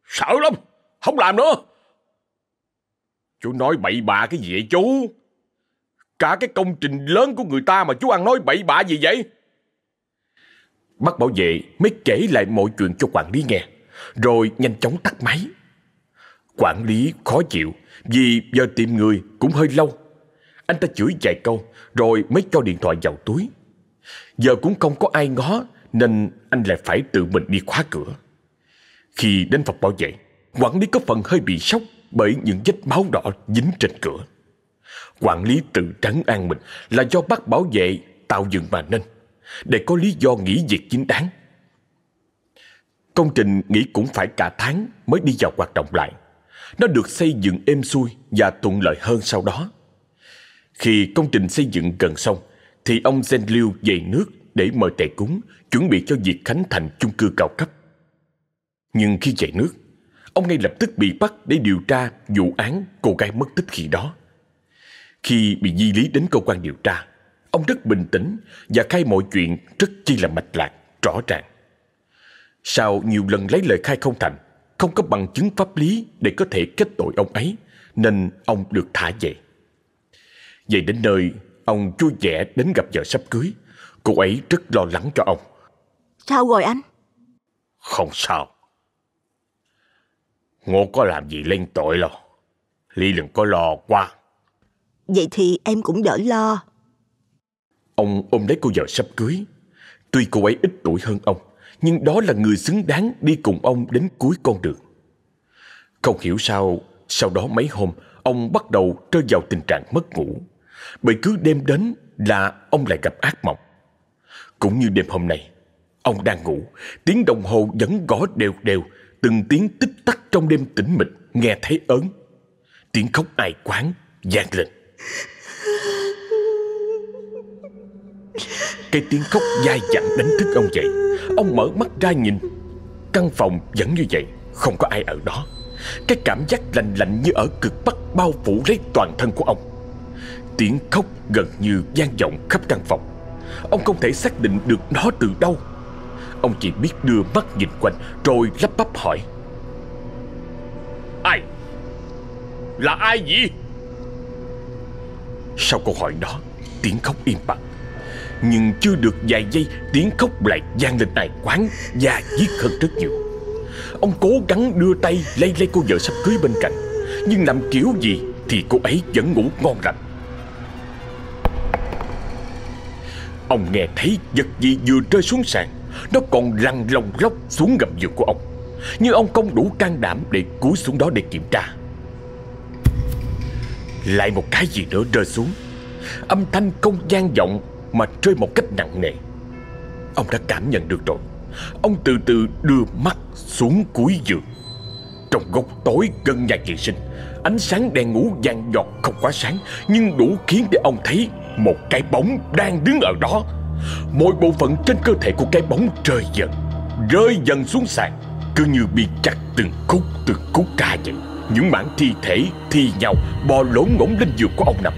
Sợ lắm. Không làm nữa. Chú nói bậy bạ cái gì vậy chú Cả cái công trình lớn của người ta mà chú ăn nói bậy bạ gì vậy? Bác bảo vệ mới kể lại mọi chuyện cho quản lý nghe, Rồi nhanh chóng tắt máy. Quản lý khó chịu, Vì giờ tìm người cũng hơi lâu. Anh ta chửi vài câu, Rồi mới cho điện thoại vào túi. Giờ cũng không có ai ngó, Nên anh lại phải tự mình đi khóa cửa. Khi đến phòng bảo vệ, Quản lý có phần hơi bị sốc Bởi những vết máu đỏ dính trên cửa. Quản lý tự trấn an mình Là do bác bảo vệ tạo dựng mà nên. Để có lý do nghỉ việc chính đáng. Công trình nghỉ cũng phải cả tháng Mới đi vào hoạt động lại. Nó được xây dựng êm xuôi Và thuận lợi hơn sau đó. Khi công trình xây dựng gần xong, Thì ông Zen Liu về nước Để mời tề cúng, Chuẩn bị cho việc khánh thành chung cư cao cấp. Nhưng khi về nước, Ông ngay lập tức bị bắt để điều tra vụ án cô gái mất tích khi đó. Khi bị di lý đến cơ quan điều tra, ông rất bình tĩnh và khai mọi chuyện rất chi là mạch lạc, rõ ràng. Sau nhiều lần lấy lời khai không thành, không có bằng chứng pháp lý để có thể kết tội ông ấy, nên ông được thả về. Về đến nơi, ông vui vẻ đến gặp vợ sắp cưới. Cô ấy rất lo lắng cho ông. Sao rồi anh? Không sao. Ngô có làm gì lên tội đâu. Ly đừng có lo quá. Vậy thì em cũng đỡ lo Ông ôm lấy cô vợ sắp cưới. Tuy cô ấy ít tuổi hơn ông, nhưng đó là người xứng đáng đi cùng ông đến cuối con đường. Không hiểu sao, sau đó mấy hôm, ông bắt đầu rơi vào tình trạng mất ngủ. Bởi cứ đêm đến là ông lại gặp ác mộng. Cũng như đêm hôm nay, ông đang ngủ, tiếng đồng hồ vẫn gõ đều đều, từng tiếng tích tắc trong đêm tĩnh mịch nghe thấy ớn. Tiếng khóc ai quán vang lên. Cái tiếng khóc dai dẳng đánh thức ông dậy. Ông mở mắt ra nhìn. Căn phòng vẫn như vậy, Không có ai ở đó. Cái cảm giác lạnh lạnh như ở cực bắc bao phủ lấy toàn thân của ông. Tiếng khóc gần như gian vọng khắp căn phòng. Ông không thể xác định được nó từ đâu. Ông chỉ biết đưa mắt nhìn quanh, Rồi lắp bắp hỏi. Ai? Là ai vậy sau câu hỏi đó, Tiếng khóc im bặt. Nhưng chưa được vài giây, Tiếng khóc lại gian lên ai quán Và giết hơn rất nhiều. Ông cố gắng đưa tay lay lay cô vợ sắp cưới bên cạnh, Nhưng làm kiểu gì Thì cô ấy vẫn ngủ ngon lành. Ông nghe thấy vật gì vừa rơi xuống sàn, Nó còn lăn lông lóc xuống gầm giường của ông. Nhưng ông không đủ can đảm để cúi xuống đó để kiểm tra. Lại một cái gì nữa rơi xuống. Âm thanh không gian vọng mà rơi một cách nặng nề. Ông đã cảm nhận được rồi. Ông từ từ đưa mắt xuống cuối giường. Trong góc tối gần nhà vệ sinh, Ánh sáng đèn ngủ vàng giọt không quá sáng, Nhưng đủ khiến để ông thấy Một cái bóng đang đứng ở đó. Mọi bộ phận trên cơ thể của cái bóng rơi dần Rơi dần xuống sàn, Cứ như bị chặt từng khúc từng khúc ra vậy. Những mảng thi thể, thi nhau, Bò lốn ngỗng lên giường của ông nằm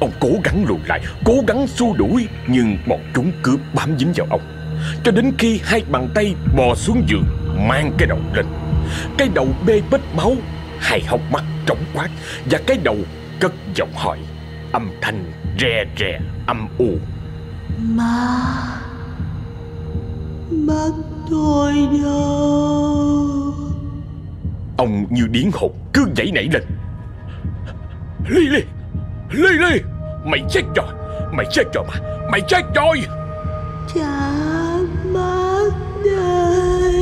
Ông cố gắng lùi lại, Cố gắng xua đuổi, Nhưng bọn chúng cứ bám dính vào ông. Cho đến khi hai bàn tay bò xuống giường, Mang cái đầu lên. Cái đầu bê bết máu, Hai hốc mắt trống quát, Và cái đầu cất giọng hỏi, Âm thanh re rè âm u. Ma Mắt tôi đâu Ông như điến hồn cứ dãy nảy lên. Ly Ly Ly Ly Mày chết rồi Mày chết rồi mà Mày chết rồi. Trả mắt đây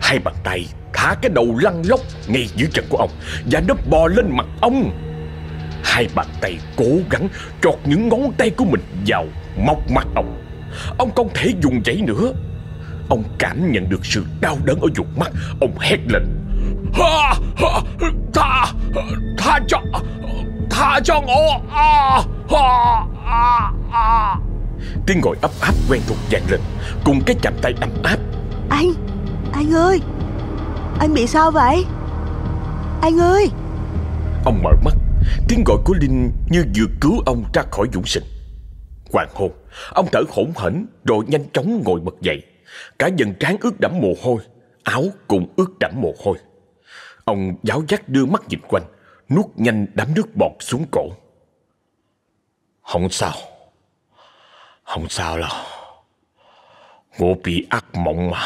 Hai bàn tay thả cái đầu lăn lóc ngay dưới chân của ông Và nó bò lên mặt ông. Hai bàn tay cố gắng chọt những ngón tay của mình vào móc mặt ông. Ông không thể dùng dãy nữa Ông cảm nhận được sự đau đớn ở vùng mắt. Ông hét lên. Ha, ha, Tha Tha cho Tha cho ngộ. À, à, à, à. Tiếng gọi ấp áp quen thuộc vang lên. Cùng cái chạm tay ấm áp. Anh Anh ơi. Anh bị sao vậy? Anh ơi. Ông mở mắt. Tiếng gọi của Linh như vừa cứu ông ra khỏi dũng sinh Hoàng hôn. Ông thở hổn hển Rồi nhanh chóng ngồi bật dậy Cả dần trán ướt đẫm mồ hôi Áo cũng ướt đẫm mồ hôi. Ông giáo giác đưa mắt nhìn quanh Nuốt nhanh đám nước bọt xuống cổ. Không sao Không sao đâu Ngủ bị ác mộng mà.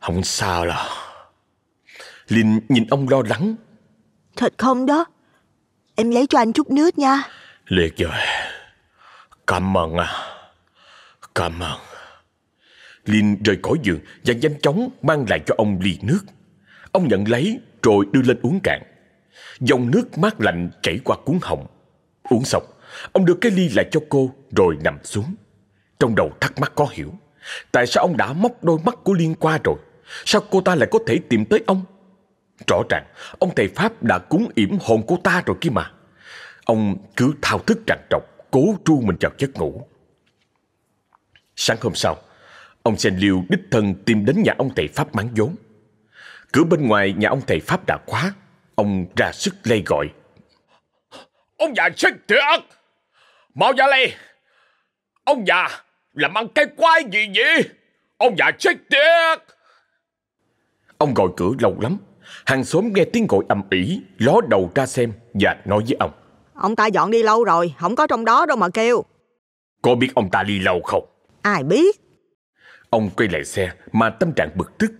Không sao đâu Linh nhìn ông lo lắng. Thật không đó? Em lấy cho anh chút nước nha. Liệt rồi Cảm ơn à Cảm ơn Linh rời khỏi giường và nhanh chóng mang lại cho ông ly nước. Ông nhận lấy rồi đưa lên uống cạn. Dòng nước mát lạnh chảy qua cuốn họng. Uống xong, ông đưa cái ly lại cho cô rồi nằm xuống. Trong đầu thắc mắc có hiểu. Tại sao ông đã móc đôi mắt của Liên qua rồi? Sao cô ta lại có thể tìm tới ông? Rõ ràng, ông thầy Pháp đã cúng yểm hồn cô ta rồi kia mà. Ông cứ thao thức trằn trọc, cố tru mình vào giấc ngủ. Sáng hôm sau, ông Sen Liêu đích thân tìm đến nhà ông thầy Pháp mắng vốn. Cửa bên ngoài nhà ông thầy Pháp đã khóa, ông ra sức lay gọi. Ông già chết tiệt! Mau ra đây! Ông già làm ăn cái quái gì vậy? Ông già chết tiệt! Ông gọi cửa lâu lắm. Hàng xóm nghe tiếng gọi ầm ĩ, ló đầu ra xem và nói với ông. Ông ta dọn đi lâu rồi, không có trong đó đâu mà kêu. Có biết ông ta đi lâu không? Ai biết? Ông quay lại xe mà tâm trạng bực tức.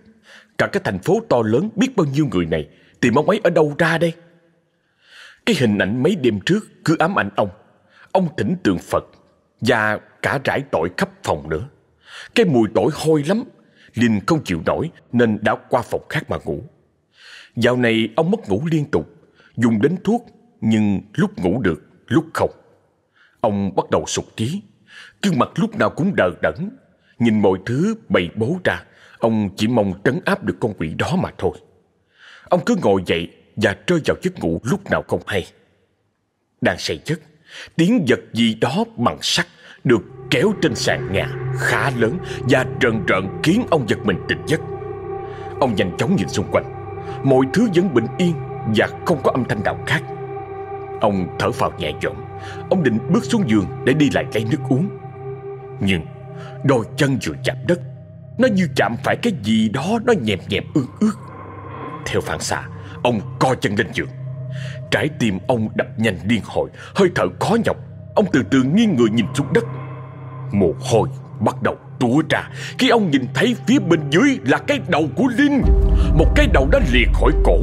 Cả cái thành phố to lớn biết bao nhiêu người này tìm ông ấy ở đâu ra đây? Cái hình ảnh mấy đêm trước cứ ám ảnh ông. Ông thỉnh tượng Phật và cả rải tội khắp phòng nữa. Cái mùi tỏi hôi lắm. Linh không chịu nổi nên đã qua phòng khác mà ngủ. Dạo này ông mất ngủ liên tục, dùng đến thuốc nhưng lúc ngủ được, lúc không. Ông bắt đầu sụt trí, gương mặt lúc nào cũng đờ đẫn. Nhìn mọi thứ bày bố ra, ông chỉ mong trấn áp được con quỷ đó mà thôi. Ông cứ ngồi dậy và rơi vào giấc ngủ lúc nào không hay. Đang say giấc, tiếng vật gì đó bằng sắt được kéo trên sàn nhà khá lớn và rần rợn khiến ông giật mình tỉnh giấc. Ông nhanh chóng nhìn xung quanh Mọi thứ vẫn bình yên Và không có âm thanh nào khác Ông thở phào nhẹ nhõm Ông định bước xuống giường để đi lại lấy nước uống Nhưng Đôi chân vừa chạm đất, Nó như chạm phải cái gì đó, Nó nhèm nhèm ương ướt. Theo phản xạ, Ông co chân lên giường. Trái tim ông đập nhanh liên hồi, Hơi thở khó nhọc. Ông từ từ nghiêng người nhìn xuống đất. Mồ hôi bắt đầu túa ra. Khi ông nhìn thấy phía bên dưới là cái đầu của Linh, Một cái đầu đã liệt khỏi cổ.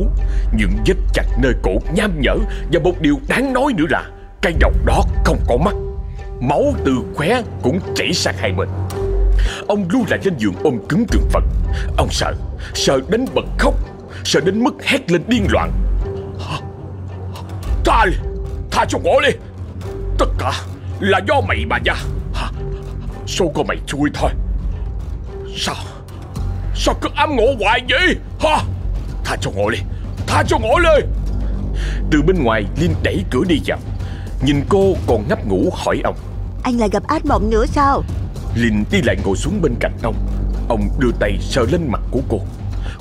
Những vết chặt nơi cổ nham nhở, Và một điều đáng nói nữa là Cái đầu đó không có mắt. Máu từ khóe cũng chảy sang hai bên. Ông lưu lại trên giường ôm cứng tường Phật. Ông sợ Sợ đến bật khóc, Sợ đến mức hét lên điên loạn. Tha đi, Tha cho ngộ đi. Tất cả là do mày mà nha. Số có mày chui thôi. Sao? Sao cứ ám ngộ hoài vậy? Hả? Tha cho ngộ đi, Tha cho ngộ đi Từ bên ngoài Linh đẩy cửa đi vào. Nhìn cô còn ngáp ngủ hỏi ông. Anh lại gặp ác mộng nữa sao? Linh đi lại ngồi xuống bên cạnh ông. Ông đưa tay sờ lên mặt của cô.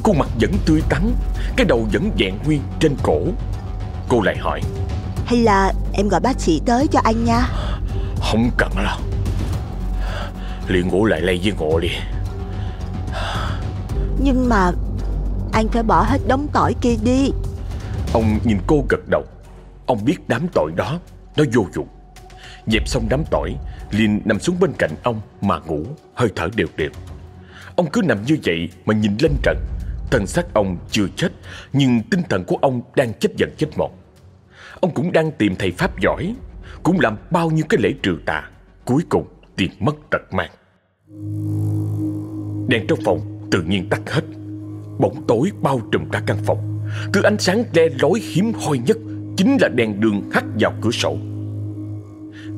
Khuôn mặt vẫn tươi tắn Cái đầu vẫn vẹn nguyên trên cổ. Cô lại hỏi. Hay là em gọi bác sĩ tới cho anh nha? Không cần đâu liền ngủ lại lây với ngộ đi. Nhưng mà Anh phải bỏ hết đống tỏi kia đi. Ông nhìn cô gật đầu. Ông biết đám tỏi đó nó vô dụng. Dẹp xong đám tỏi, liền nằm xuống bên cạnh ông mà ngủ, Hơi thở đều đều. Ông cứ nằm như vậy mà nhìn lên trần Thần xác ông chưa chết, Nhưng tinh thần của ông đang chết dần chết mòn Ông cũng đang tìm thầy Pháp giỏi, Cũng làm bao nhiêu cái lễ trừ tà, Cuối cùng tiền mất tật mang. Đèn trong phòng tự nhiên tắt hết. Bóng tối bao trùm cả căn phòng. Thứ ánh sáng le lói hiếm hoi nhất Chính là đèn đường hắt vào cửa sổ.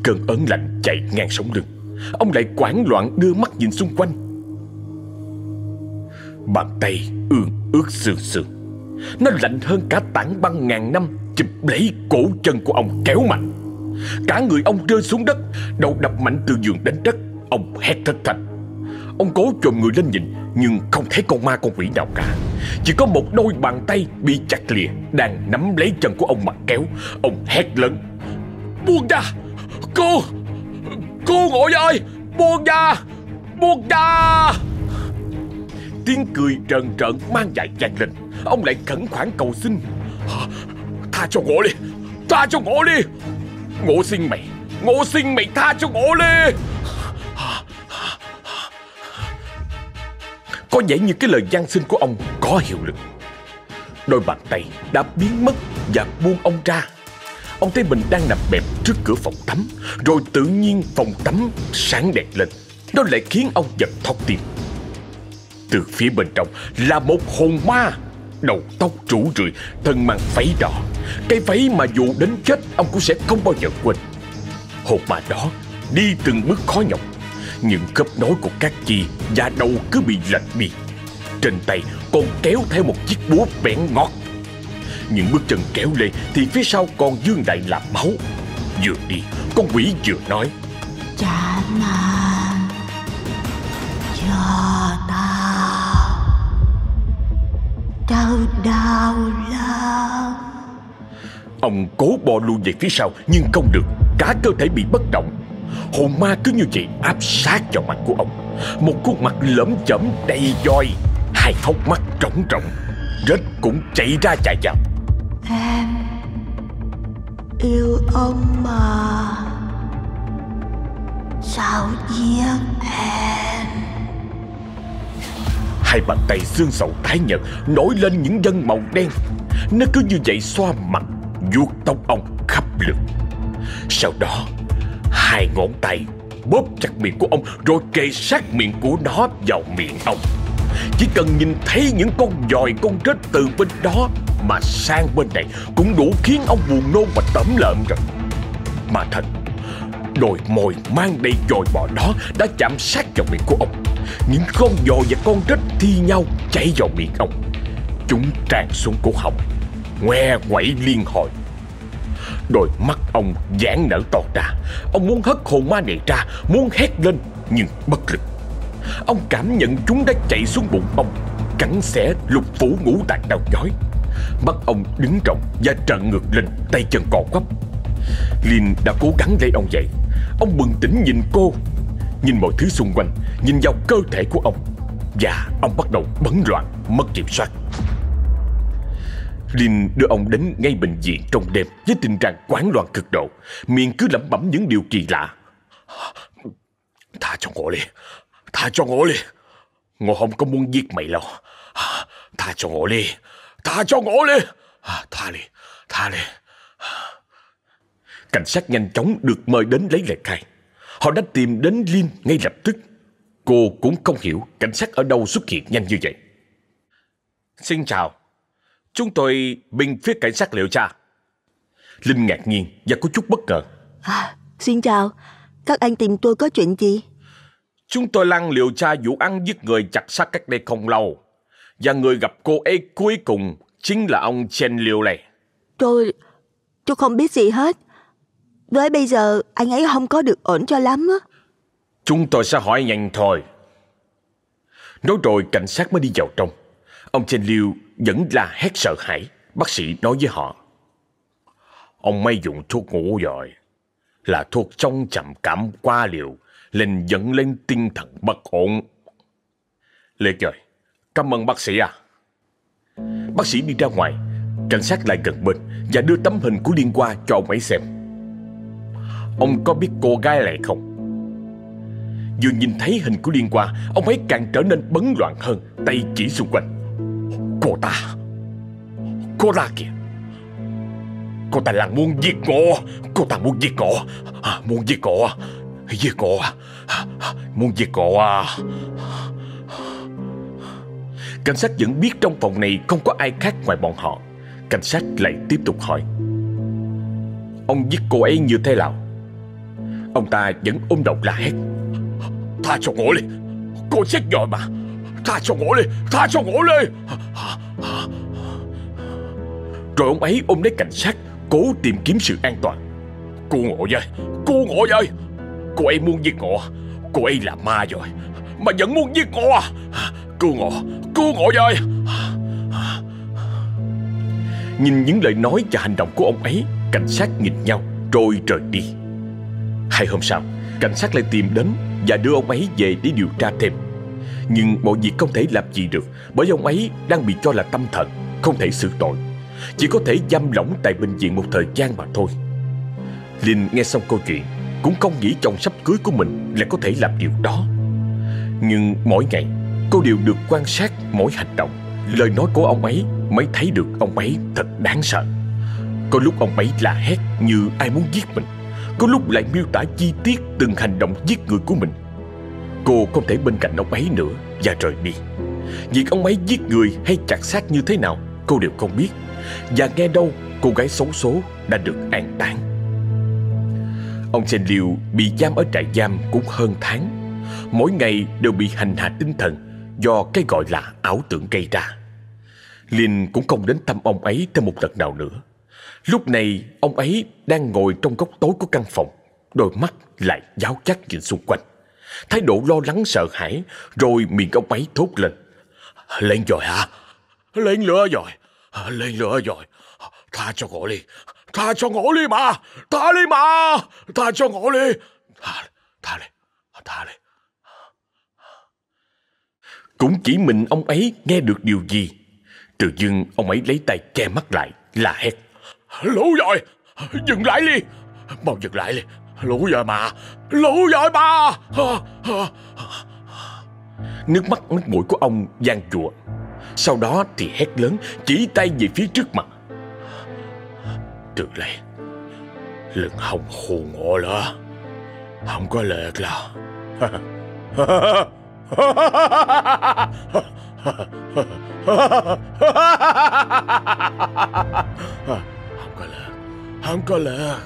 Cơn ớn lạnh chạy ngang sống lưng. Ông lại quảng loạn đưa mắt nhìn xung quanh. Bàn tay ương ướt sương sương. Nó lạnh hơn cả tảng băng ngàn năm, Chụp lấy cổ chân của ông kéo mạnh. Cả người ông rơi xuống đất, Đầu đập mạnh từ giường đến đất. Ông hét thất thanh. Ông cố chồm người lên nhìn, Nhưng không thấy con ma con quỷ nào cả. Chỉ có một đôi bàn tay bị chặt lìa, Đang nắm lấy chân của ông mà kéo. Ông hét lớn, Buông ra! Cô! Cô ngồi ơi! Buông ra! Buông ra! Tiếng cười trần trợn mang dại vang lên. Ông lại khẩn khoản cầu xin, Tha cho ngộ đi! Tha cho ngộ đi! Ngộ xin mày! Ngộ xin mày tha cho ngộ đi! Có vẻ như cái lời gian xin của ông có hiệu lực. Đôi bàn tay đã biến mất và buông ông ra. Ông thấy mình đang nằm bẹp trước cửa phòng tắm, Rồi tự nhiên phòng tắm sáng đèn lên. Nó lại khiến ông giật thót tim. Từ phía bên trong là một hồn ma, Đầu tóc rủ rượi, Thân mang váy đỏ. Cái váy mà dù đến chết, Ông cũng sẽ không bao giờ quên. Hồn ma đó đi từng bước khó nhọc những khớp nối của các chi và đầu cứ bị lệch đi. Trên tay còn kéo theo một chiếc búa bén ngọt. Những bước chân kéo lên thì phía sau còn dương đại là máu. Vừa đi, con quỷ vừa nói. Cha na, cho tao, đau đau lắm. Ông cố bò lui về phía sau nhưng không được, cả cơ thể bị bất động Hồn ma cứ như vậy áp sát vào mặt của ông. Một khuôn mặt lởm chởm đầy voi Hai hốc mắt trống rỗng Rết cũng chạy ra chạy vào Em yêu ông mà Sao giết em? Hai bàn tay xương sầu tái nhợt Nổi lên những vân màu đen. Nó cứ như vậy xoa mặt vuốt tóc ông khắp lượt Sau đó Hai ngón tay bóp chặt miệng của ông, Rồi kề sát miệng của nó vào miệng ông. Chỉ cần nhìn thấy những con dòi con rết từ bên đó Mà sang bên này, cũng đủ khiến ông buồn nôn và tẩm lợm rồi. Mà thật Đôi môi mang đầy dòi bò đó đã chạm sát vào miệng của ông. Những con dòi và con rết thi nhau chảy vào miệng ông. Chúng tràn xuống cổ họng, Ngoe quẩy liên hồi. Đôi mắt ông giãn nở to ra. Ông muốn hất hồn ma này ra, Muốn hét lên, nhưng bất lực. Ông cảm nhận chúng đã chạy xuống bụng ông, cắn xẻ lục phủ ngũ tạng đau nhói. Mắt ông đứng trọng và trợn ngược lên Tay chân cò quắp. Lin đã cố gắng lấy ông dậy. Ông bừng tỉnh nhìn cô, Nhìn mọi thứ xung quanh, Nhìn vào cơ thể của ông. Và ông bắt đầu bấn loạn, Mất kiểm soát. Linh đưa ông đến ngay bệnh viện trong đêm Với tình trạng quán loạn cực độ. Miệng cứ lẩm bẩm những điều kỳ lạ. Tha cho ngộ đi. Tha cho ngộ đi. Ngộ không có muốn giết mày đâu. Tha cho ngộ đi. Tha cho ngộ đi. Tha đi. Tha đi. Cảnh sát nhanh chóng được mời đến lấy lời khai. Họ đã tìm đến Linh ngay lập tức. Cô cũng không hiểu cảnh sát ở đâu xuất hiện nhanh như vậy. Xin chào. Chúng tôi bên phía cảnh sát liệu tra Linh ngạc nhiên và có chút bất ngờ à, Xin chào Các anh tìm tôi có chuyện gì Chúng tôi đang điều tra vụ ăn giết người chặt xác cách đây không lâu. Và người gặp cô ấy cuối cùng chính là ông Chen Liu này. Tôi... tôi không biết gì hết. Với bây giờ anh ấy không có được ổn cho lắm á. Chúng tôi sẽ hỏi nhanh thôi. Nói rồi cảnh sát mới đi vào trong. Ông Chen Liu vẫn là hét sợ hãi. Bác sĩ nói với họ. Ông may dùng thuốc ngủ rồi. Là thuốc trong trầm cảm qua liều Linh dẫn lên tinh thần bất ổn. Liệt rồi, cảm ơn bác sĩ à. Bác sĩ đi ra ngoài, cảnh sát lại gần bên và đưa tấm hình của Liên qua cho ông ấy xem. Ông có biết cô gái này không? Vừa nhìn thấy hình của Liên qua, ông ấy càng trở nên bấn loạn hơn, tay chỉ xung quanh. Cô ta, cô ta kìa. Cô ta là muốn giết cô Cô ta muốn giết cô à, Muốn giết cô Giết cô à, à, à Muốn giết cô à. Cảnh sát vẫn biết trong phòng này Không có ai khác ngoài bọn họ. Cảnh sát lại tiếp tục hỏi. Ông giết cô ấy như thế nào? Ông ta vẫn ôm đầu la hét Tha cho ngộ đi Cô chết rồi mà. Tha cho ngộ đi, Tha cho ngộ đi. Rồi ông ấy ôm lấy cảnh sát, Cố tìm kiếm sự an toàn. Cô ngộ ơi, Cô ngộ ơi. Cô ấy muốn giết ngộ. Cô ấy là ma rồi, Mà vẫn muốn giết ngộ. À Cô ngộ Cô ngộ ơi. Nhìn những lời nói và hành động của ông ấy, Cảnh sát nhìn nhau rồi rời đi. Hai hôm sau, Cảnh sát lại tìm đến Và đưa ông ấy về để điều tra thêm. Nhưng mọi việc không thể làm gì được, Bởi ông ấy đang bị cho là tâm thần, Không thể xử tội. Chỉ có thể giam lỏng tại bệnh viện một thời gian mà thôi. Linh nghe xong câu chuyện, Cũng không nghĩ chồng sắp cưới của mình Lại có thể làm điều đó. Nhưng mỗi ngày, Cô đều được quan sát mỗi hành động. Lời nói của ông ấy Mới thấy được ông ấy thật đáng sợ. Có lúc ông ấy la hét như ai muốn giết mình. Có lúc lại miêu tả chi tiết Từng hành động giết người của mình. Cô không thể bên cạnh ông ấy nữa, Và rời đi. Việc ông ấy giết người hay chặt xác như thế nào, Cô đều không biết. Và nghe đâu, cô gái xấu số đã được an táng. Ông Sen Liu bị giam ở trại giam cũng hơn tháng. Mỗi ngày đều bị hành hạ tinh thần Do cái gọi là ảo tưởng gây ra. Linh cũng không đến thăm ông ấy thêm một lần nào nữa. Lúc này, ông ấy đang ngồi trong góc tối của căn phòng, Đôi mắt lại giáo chắc nhìn xung quanh. Thái độ lo lắng sợ hãi Rồi miệng ông ấy thốt lên. Lên rồi hả? Lên lửa rồi. Lên lửa rồi. Tha cho ngộ đi. Tha cho ngộ đi mà. Tha đi mà. Tha cho ngộ đi. Tha, tha đi Tha đi Cũng chỉ mình ông ấy nghe được điều gì từ dưng ông ấy lấy tay che mắt lại Là hét. Lũ rồi. Dừng lại đi. Mau dừng lại đi. Lũ rồi mà Lũ rồi mà. Nước mắt, nước mũi của ông gian chùa Sau đó thì hét lớn, Chỉ tay về phía trước mặt. Từ đây Lưng hồng hù ngộ là Không có lệch là. Không có lợt Không có lợt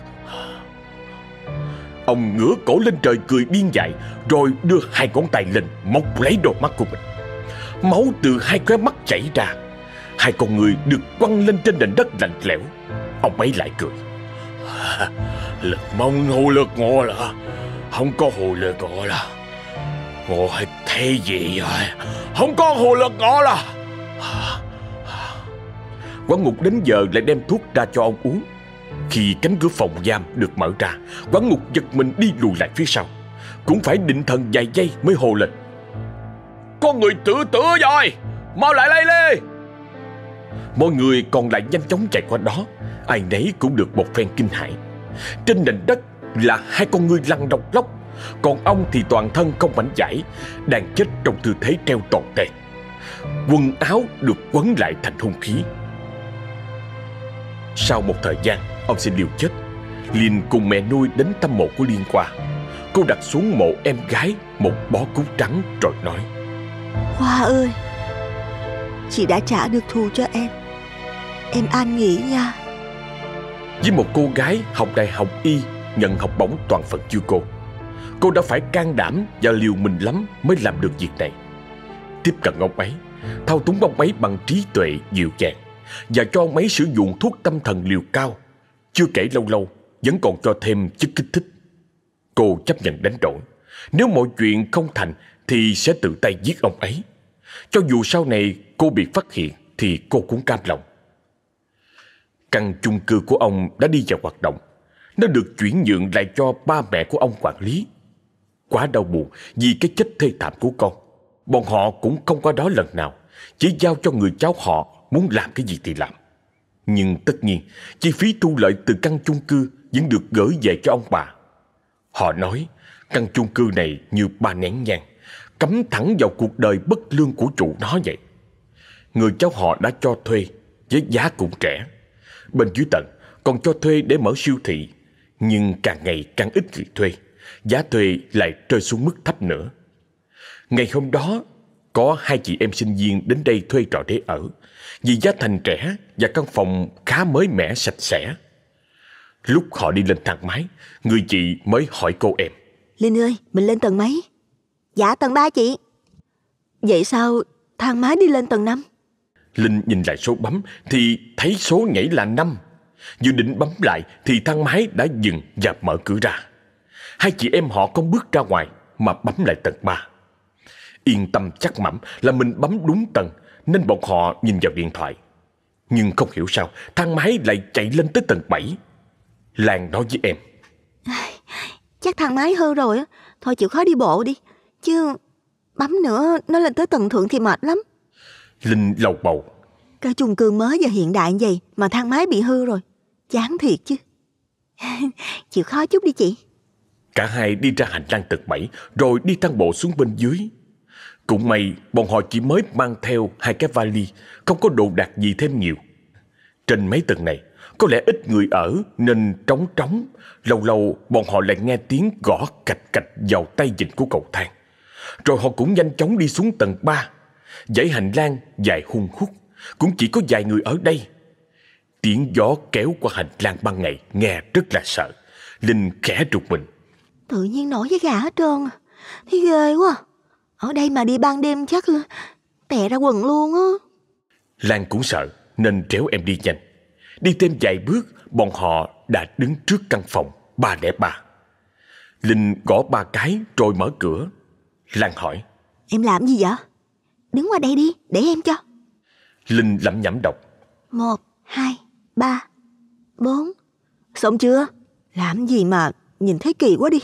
Ông ngửa cổ lên trời cười điên dại, Rồi đưa hai ngón tay lên, Móc lấy đôi mắt của mình. Máu từ hai khóe mắt chảy ra. Hai con người được quăng lên trên nền đất lạnh lẽo. Ông ấy lại cười. Lực mong ngô lực ngộ là, Không có hồ lực ngộ là, Ngộ hay thế gì rồi. Không có hồ lực ngộ là. Quán ngục đến giờ lại đem thuốc ra cho ông uống. Khi cánh cửa phòng giam được mở ra, Quán ngục giật mình đi lùi lại phía sau. Cũng phải định thần vài giây mới hồ lên. Có người tự tử rồi! Mau lại đây lê. Mọi người còn lại nhanh chóng chạy qua đó. Ai nấy cũng được một phen kinh hãi. Trên nền đất là hai con người lăn độc lóc. Còn ông thì toàn thân không mảnh giải Đang chết trong tư thế treo toàn tệ Quần áo được quấn lại thành hung khí. Sau một thời gian Ông xin liều chết. Liên cùng mẹ nuôi đến thăm mộ của Liên qua Cô đặt xuống mộ em gái Một bó cúc trắng rồi nói. Hoa ơi Chị đã trả được thù cho em. Em an nghỉ nha. Với một cô gái học đại học y Nhận học bổng toàn phần chưa cô. Cô đã phải can đảm và liều mình lắm Mới làm được việc này. Tiếp cận ông ấy Thao túng ông ấy bằng trí tuệ dịu dàng Và cho ông ấy sử dụng thuốc tâm thần liều cao chưa kể lâu lâu, Vẫn còn cho thêm chất kích thích. Cô chấp nhận đánh đổi. Nếu mọi chuyện không thành, Thì sẽ tự tay giết ông ấy. Cho dù sau này cô bị phát hiện, Thì cô cũng cam lòng. Căn chung cư của ông đã đi vào hoạt động. Nó được chuyển nhượng lại cho ba mẹ của ông quản lý. Quá đau buồn vì cái chết thê thảm của con. Bọn họ cũng không qua đó lần nào. Chỉ giao cho người cháu họ muốn làm cái gì thì làm. Nhưng tất nhiên, Chi phí thu lợi từ căn chung cư Vẫn được gửi về cho ông bà. Họ nói, Căn chung cư này như ba nén nhang cấm thẳng vào cuộc đời bất lương của chủ nó vậy. Người cháu họ đã cho thuê Với giá cũng rẻ. Bên dưới tận còn cho thuê để mở siêu thị. Nhưng càng ngày càng ít người thuê, Giá thuê lại rơi xuống mức thấp nữa. Ngày hôm đó, Có hai chị em sinh viên đến đây thuê trọ để ở. Vì giá thành rẻ Và căn phòng khá mới mẻ sạch sẽ. Lúc họ đi lên thang máy Người chị mới hỏi cô em. Linh ơi mình lên tầng mấy? Dạ tầng 3 chị. Vậy sao thang máy đi lên tầng 5 Linh nhìn lại số bấm Thì thấy số nhảy là 5 Vừa định bấm lại Thì thang máy đã dừng và mở cửa ra. Hai chị em họ không bước ra ngoài Mà bấm lại tầng 3 Yên tâm chắc mẩm là mình bấm đúng tầng Nên bọn họ nhìn vào điện thoại. Nhưng không hiểu sao Thang máy lại chạy lên tới tầng 7 Lan nói với em. Chắc thang máy hư rồi Thôi chịu khó đi bộ đi. Chứ bấm nữa nó lên tới tầng thượng thì mệt lắm. Linh lầu bầu. Cái chung cư mới và hiện đại vậy Mà thang máy bị hư rồi. Chán thiệt chứ. Chịu khó chút đi chị. Cả hai đi ra hành lang tầng 7 Rồi đi thang bộ xuống bên dưới cũng may, bọn họ chỉ mới mang theo Hai cái vali, Không có đồ đạc gì thêm nhiều. Trên mấy tầng này, Có lẽ ít người ở nên trống trống. Lâu lâu, bọn họ lại nghe tiếng gõ cạch cạch vào tay vịn của cầu thang. Rồi họ cũng nhanh chóng đi xuống tầng 3 Dãy hành lang dài hung hút, Cũng chỉ có vài người ở đây. Tiếng gió kéo qua hành lang ban ngày Nghe rất là sợ. Linh khẽ trục mình. Tự nhiên nổi với gà hết trơn. À. Thấy ghê quá à. Ở đây mà đi ban đêm chắc là Tè ra quần luôn á. Lan cũng sợ Nên tréo em đi nhanh. Đi thêm vài bước Bọn họ đã đứng trước căn phòng 303 Linh gõ ba cái rồi mở cửa. Lan hỏi Em làm gì vậy? Đứng qua đây đi để em cho. Linh lẩm nhẩm đọc. Một, hai, ba, bốn. Xong chưa? Làm gì mà nhìn thấy kỳ quá đi.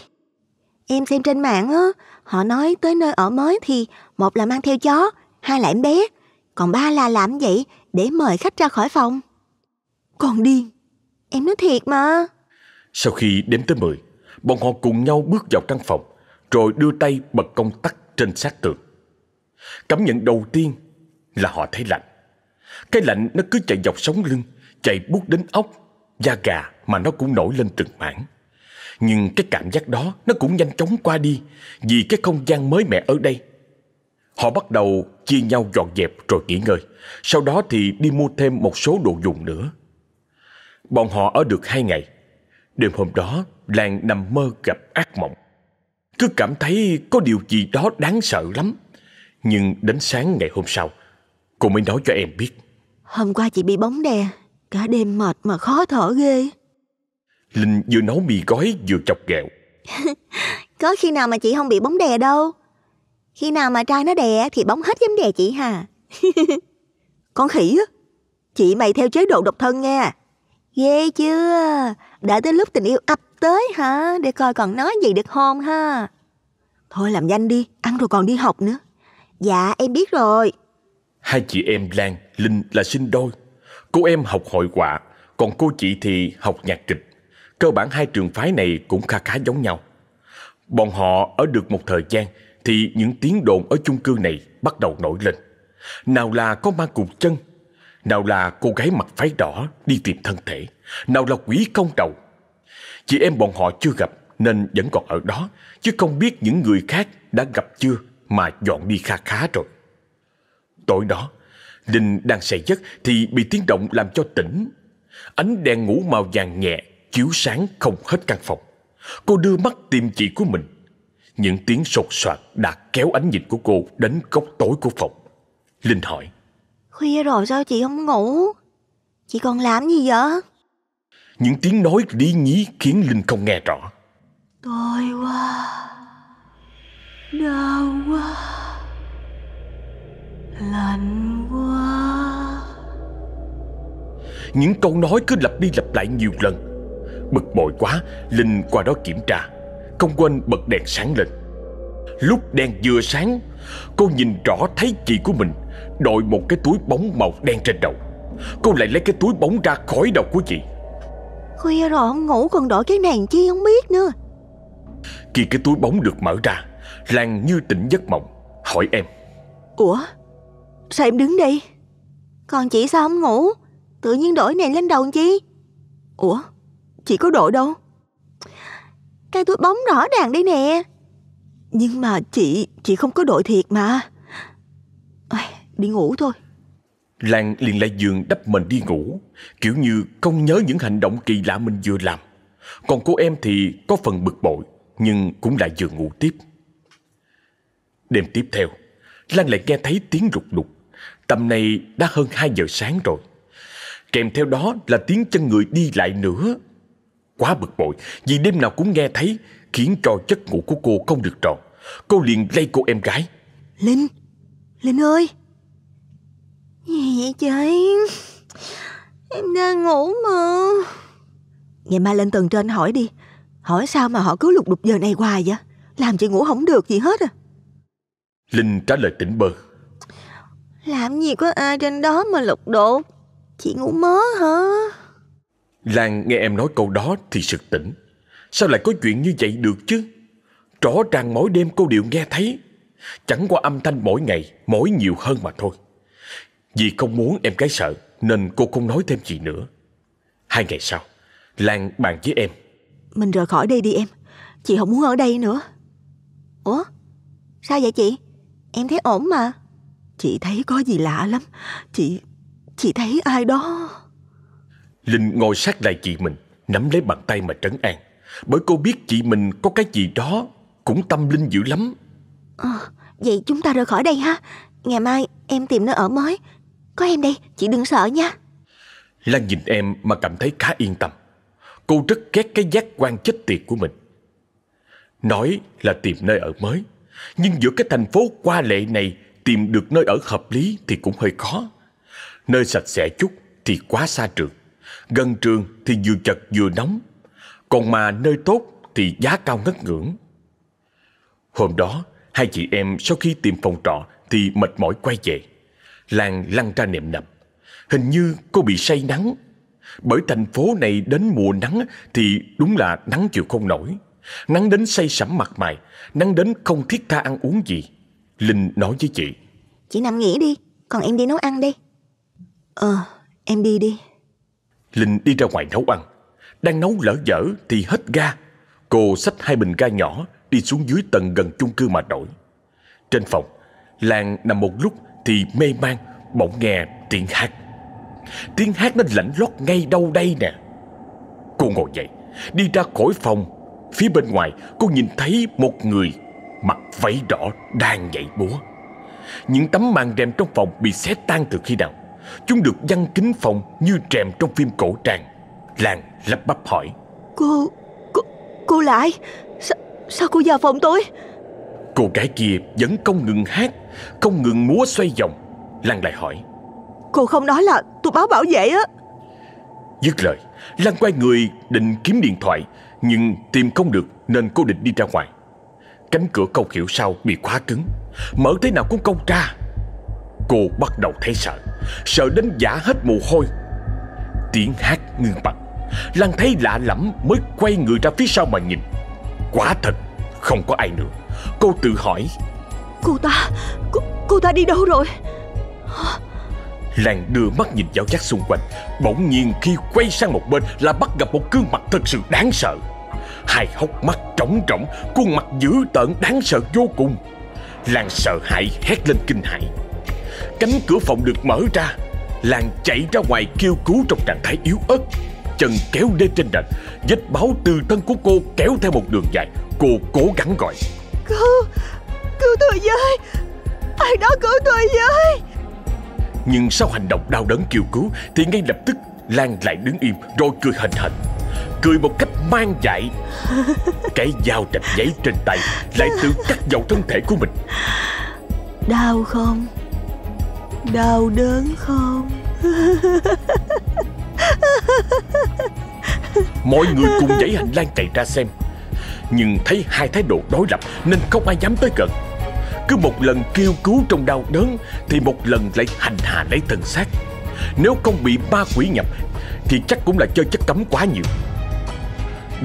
Em xem trên mạng á Họ nói tới nơi ở mới thì Một là mang theo chó, Hai là em bé. Còn ba là làm vậy Để mời khách ra khỏi phòng? Còn điên. Em nói thiệt mà. Sau khi đếm tới 10 Bọn họ cùng nhau bước vào căn phòng, Rồi đưa tay bật công tắc trên sát tường. Cảm nhận đầu tiên là họ thấy lạnh. Cái lạnh nó cứ chạy dọc sống lưng, Chạy buốt đến ốc Da gà mà nó cũng nổi lên từng mảng. Nhưng cái cảm giác đó Nó cũng nhanh chóng qua đi Vì cái không gian mới mẻ ở đây. Họ bắt đầu chia nhau dọn dẹp rồi nghỉ ngơi. Sau đó thì đi mua thêm một số đồ dùng nữa. Bọn họ ở được hai ngày. Đêm hôm đó Lan nằm mơ gặp ác mộng. Cứ cảm thấy có điều gì đó đáng sợ lắm. Nhưng đến sáng ngày hôm sau, Cô mới nói cho em biết. Hôm qua chị bị bóng đè, Cả đêm mệt mà khó thở ghê. Linh vừa nấu mì gói vừa chọc ghẹo Có khi nào mà chị không bị bóng đè đâu Khi nào mà trai nó đè thì bóng hết dám đè chị hà Con khỉ á. Chị mày theo chế độ độc thân nha. Ghê chưa? Đã tới lúc tình yêu ập tới hả? Để coi còn nói gì được không ha? Thôi làm nhanh đi, ăn rồi còn đi học nữa. Dạ em biết rồi. Hai chị em Lan, Linh là sinh đôi. Cô em học hội họa, còn cô chị thì học nhạc kịch. Cơ bản hai trường phái này cũng khá khá giống nhau. Bọn họ ở được một thời gian thì những tiếng đồn ở chung cư này bắt đầu nổi lên. Nào là có ma cục chân, nào là cô gái mặc váy đỏ đi tìm thân thể, nào là quỷ công đầu. Chị em bọn họ chưa gặp nên vẫn còn ở đó, chứ không biết những người khác đã gặp chưa mà dọn đi kha khá rồi. Tối đó, Linh đang say giấc thì bị tiếng động làm cho tỉnh. Ánh đèn ngủ màu vàng nhẹ chiếu sáng không hết căn phòng. Cô đưa mắt tìm chị của mình. Những tiếng sột soạt đã kéo ánh nhìn của cô đến góc tối của phòng. Linh hỏi. Khuya rồi sao chị không ngủ? Chị còn làm gì vậy? Những tiếng nói lý nhí khiến Linh không nghe rõ. Tôi quá. Đau quá. Lạnh quá. Những câu nói cứ lặp đi lặp lại nhiều lần. Bực bội quá, Linh qua đó kiểm tra. Không quên bật đèn sáng lên. Lúc đèn vừa sáng, cô nhìn rõ thấy chị của mình đội một cái túi bóng màu đen trên đầu. Cô lại lấy cái túi bóng ra khỏi đầu của chị. Khuya rồi không ngủ còn đội cái này chi không biết nữa. Khi cái túi bóng được mở ra, Lan như tỉnh giấc mộng, hỏi em. Ủa? Sao em đứng đây? Còn chị sao không ngủ? Tự nhiên đổi này lên đầu chi? Ủa? Chị có đội đâu? Cái túi bóng rõ ràng đây nè. Nhưng mà chị, chị không có đội thiệt mà. Ôi, đi ngủ thôi. Lan liền lại giường đắp mình đi ngủ, kiểu như không nhớ những hành động kỳ lạ mình vừa làm. Còn cô em thì có phần bực bội, nhưng cũng lại vừa ngủ tiếp. Đêm tiếp theo, Lan lại nghe thấy tiếng rụt đục. Tầm này đã hơn 2 giờ sáng rồi. Kèm theo đó là tiếng chân người đi lại nữa. Quá bực bội vì đêm nào cũng nghe thấy khiến cho giấc ngủ của cô không được trọn. Cô liền lay cô em gái. Linh, Linh ơi. Gì vậy trời? Em đang ngủ mà. Ngày mai lên tầng trên hỏi đi. Hỏi sao mà họ cứ lục đục giờ này hoài vậy? Làm chị ngủ không được gì hết à. Linh trả lời tỉnh bơ. Làm gì có ai trên đó mà lục đột? Chị ngủ mớ hả? Lan nghe em nói câu đó thì sực tỉnh. Sao lại có chuyện như vậy được chứ? Rõ ràng mỗi đêm cô đều nghe thấy. Chẳng qua âm thanh mỗi ngày, mỗi nhiều hơn mà thôi. Vì không muốn em gái sợ, nên cô không nói thêm gì nữa. Hai ngày sau, Lan bàn với em. Mình rời khỏi đây đi em. Chị không muốn ở đây nữa. Ủa? Sao vậy chị? Em thấy ổn mà. Chị thấy có gì lạ lắm. Chị... chị thấy ai đó... Linh ngồi sát lại chị mình, nắm lấy bàn tay mà trấn an. Bởi cô biết chị mình có cái gì đó cũng tâm linh dữ lắm. À, vậy chúng ta rời khỏi đây ha. Ngày mai em tìm nơi ở mới. Có em đây, chị đừng sợ nha. Lan nhìn em mà cảm thấy khá yên tâm. Cô rất ghét cái giác quan chết tiệt của mình. Nói là tìm nơi ở mới. Nhưng giữa cái thành phố qua lệ này tìm được nơi ở hợp lý thì cũng hơi khó. Nơi sạch sẽ chút thì quá xa trường. Gần trường thì vừa chật vừa nóng. Còn mà nơi tốt thì giá cao ngất ngưỡng. Hôm đó, hai chị em sau khi tìm phòng trọ thì mệt mỏi quay về. Lan lăn ra nệm nằm. Hình như cô bị say nắng. Bởi thành phố này đến mùa nắng thì đúng là nắng chịu không nổi. Nắng đến say sẩm mặt mày, nắng đến không thiết tha ăn uống gì. Linh nói với chị. Chị nằm nghỉ đi, còn em đi nấu ăn đi. Ờ, em đi đi. Linh đi ra ngoài nấu ăn. Đang nấu lỡ dở thì hết ga. Cô xách hai bình ga nhỏ đi xuống dưới tầng gần chung cư mà đổi. Trên phòng, Lan nằm một lúc thì mê man bỗng nghe tiếng hát. Tiếng hát nó lạnh lót ngay đâu đây nè. Cô ngồi dậy, đi ra khỏi phòng. Phía bên ngoài cô nhìn thấy một người mặc váy đỏ đang nhảy búa. Những tấm màn rèm trong phòng bị xé tan từ khi nào. Chúng được văng kính phòng như rèm trong phim cổ trang. Lan lắp bắp hỏi. Cô, cô, cô lại, sao, sao cô vào phòng tôi? Cô gái kia vẫn không ngừng hát, không ngừng múa xoay vòng. Lan lại hỏi. Cô không nói là tôi báo bảo vệ á Dứt lời Lan quay người định kiếm điện thoại Nhưng tìm không được nên cô định đi ra ngoài Cánh cửa không hiểu sao bị khóa cứng Mở thế nào cũng không ra Cô bắt đầu thấy sợ. Sợ đến giả hết mồ hôi. Tiếng hát ngưng bặt. Lan thấy lạ lẫm mới quay người ra phía sau mà nhìn. Quả thật không có ai nữa. Cô tự hỏi. Cô ta Cô, cô ta đi đâu rồi? Lan đưa mắt nhìn dạo giác xung quanh. Bỗng nhiên khi quay sang một bên Là bắt gặp một gương mặt thật sự đáng sợ. Hai hốc mắt trống rỗng Khuôn mặt dữ tợn đáng sợ vô cùng. Lan sợ hãi hét lên kinh hãi Cánh cửa phòng được mở ra Lan chạy ra ngoài kêu cứu trong trạng thái yếu ớt. Chân kéo đê trên nền Vết máu từ thân của cô kéo theo một đường dài. Cô cố gắng gọi. Cứu Cứu tôi với. Ai đó cứu tôi với. Nhưng sau hành động đau đớn kêu cứu Thì ngay lập tức Lan lại đứng im rồi cười hình hình Cười một cách mang dại. Cái dao rạch giấy trên tay Lại tự cắt vào thân thể của mình. Đau không Đau đớn không? Mọi người cùng dãy hành lang chạy ra xem. Nhưng thấy hai thái độ đối lập Nên không ai dám tới gần. Cứ một lần kêu cứu trong đau đớn Thì một lần lại hành hạ lấy thân xác. Nếu không bị ma quỷ nhập Thì chắc cũng là chơi chất cấm quá nhiều.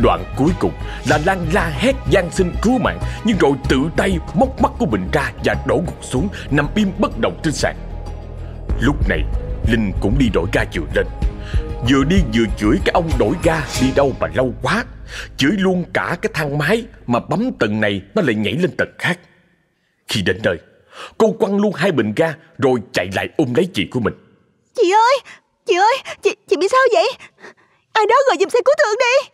Đoạn cuối cùng là Lan la hét gian xin cứu mạng, Nhưng rồi tự tay móc mắt của mình ra Và đổ gục xuống, Nằm im bất động trên sàn. Lúc này Linh cũng đi đổi ga vừa lên. Vừa đi vừa chửi cái ông đổi ga Đi đâu mà lâu quá. Chửi luôn cả cái thang máy Mà bấm tầng này nó lại nhảy lên tầng khác. Khi đến nơi Cô quăng luôn hai bình ga Rồi chạy lại ôm lấy chị của mình. Chị ơi Chị ơi Chị, chị bị sao vậy? Ai đó gọi giùm xe cứu thương đi.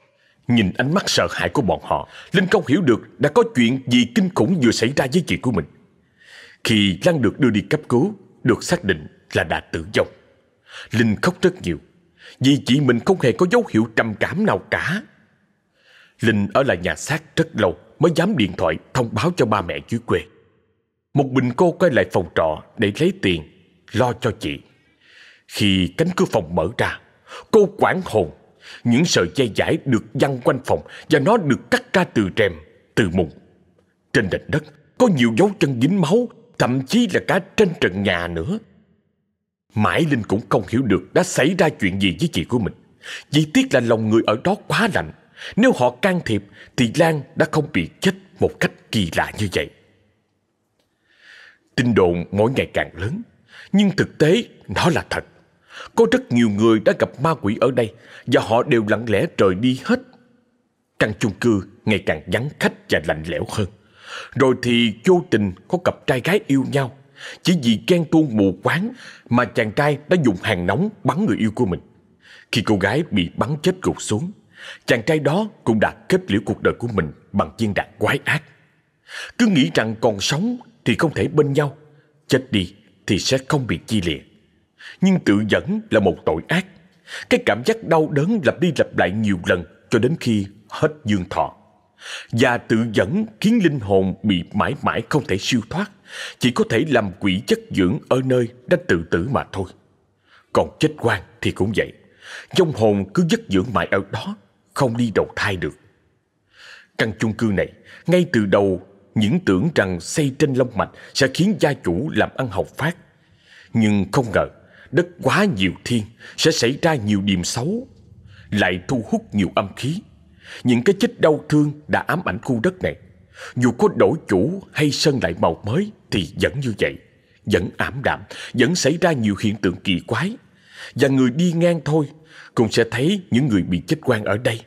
Nhìn ánh mắt sợ hãi của bọn họ Linh không hiểu được đã có chuyện gì kinh khủng vừa xảy ra với chị của mình. Khi Lan được đưa đi cấp cứu Được xác định là đã tử vong. Linh khóc rất nhiều, Vì chị mình không hề có dấu hiệu trầm cảm nào cả. Linh ở lại nhà xác rất lâu Mới dám điện thoại thông báo cho ba mẹ dưới quê. Một mình cô quay lại phòng trọ Để lấy tiền, Lo cho chị. Khi cánh cửa phòng mở ra, Cô quảng hồn. Những sợi dây dải được văng quanh phòng Và nó được cắt ra từ rèm, Từ mùng. Trên nền đất có nhiều dấu chân dính máu, Thậm chí là cả trên trần nhà nữa. Mãi Linh cũng không hiểu được đã xảy ra chuyện gì với chị của mình. Chỉ tiếc là lòng người ở đó quá lạnh. Nếu họ can thiệp thì Lan đã không bị chết một cách kỳ lạ như vậy. Tin đồn mỗi ngày càng lớn, nhưng thực tế nó là thật. Có rất nhiều người đã gặp ma quỷ ở đây và họ đều lặng lẽ rời đi hết. Căn chung cư ngày càng vắng khách và lạnh lẽo hơn. Rồi thì vô tình có cặp trai gái yêu nhau chỉ vì ghen tuông mù quáng mà chàng trai đã dùng hàng nóng bắn người yêu của mình. Khi cô gái bị bắn chết gục xuống, chàng trai đó cũng đã kết liễu cuộc đời của mình bằng viên đạn quái ác. Cứ nghĩ rằng còn sống thì không thể bên nhau, chết đi thì sẽ không bị chia lìa. Nhưng tự dẫn là một tội ác. Cái cảm giác đau đớn lặp đi lặp lại nhiều lần cho đến khi hết dương thọ. Và tự dẫn khiến linh hồn bị mãi mãi không thể siêu thoát chỉ có thể làm quỷ chất dưỡng ở nơi đã tự tử mà thôi. Còn chết quan thì cũng vậy. Dông hồn cứ chất dưỡng mãi ở đó, không đi đầu thai được. Căn chung cư này, ngay từ đầu, những tưởng rằng xây trên long mạch sẽ khiến gia chủ làm ăn học phát. Nhưng không ngờ, đất quá nhiều thiên sẽ xảy ra nhiều điểm xấu, lại thu hút nhiều âm khí. Những cái chết đau thương đã ám ảnh khu đất này dù có đổi chủ hay sơn lại màu mới thì vẫn như vậy, vẫn ảm đạm, vẫn xảy ra nhiều hiện tượng kỳ quái. Và người đi ngang thôi cũng sẽ thấy những người bị chết quan ở đây.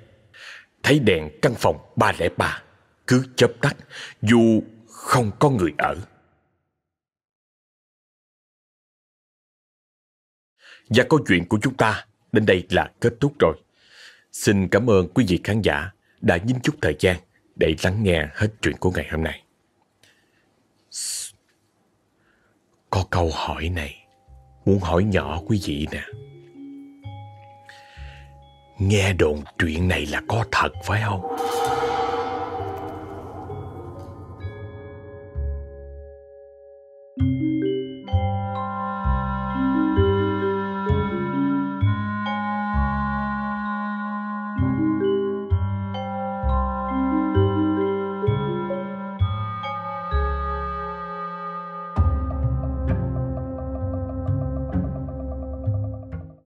Thấy đèn căn phòng 303 cứ chớp tắt dù không có người ở. Và câu chuyện của chúng ta đến đây là kết thúc rồi. Xin cảm ơn quý vị khán giả đã dính chút thời gian để lắng nghe hết chuyện của ngày hôm nay. Có câu hỏi này, muốn hỏi nhỏ quý vị nè. Nghe đồn chuyện này là có thật phải không?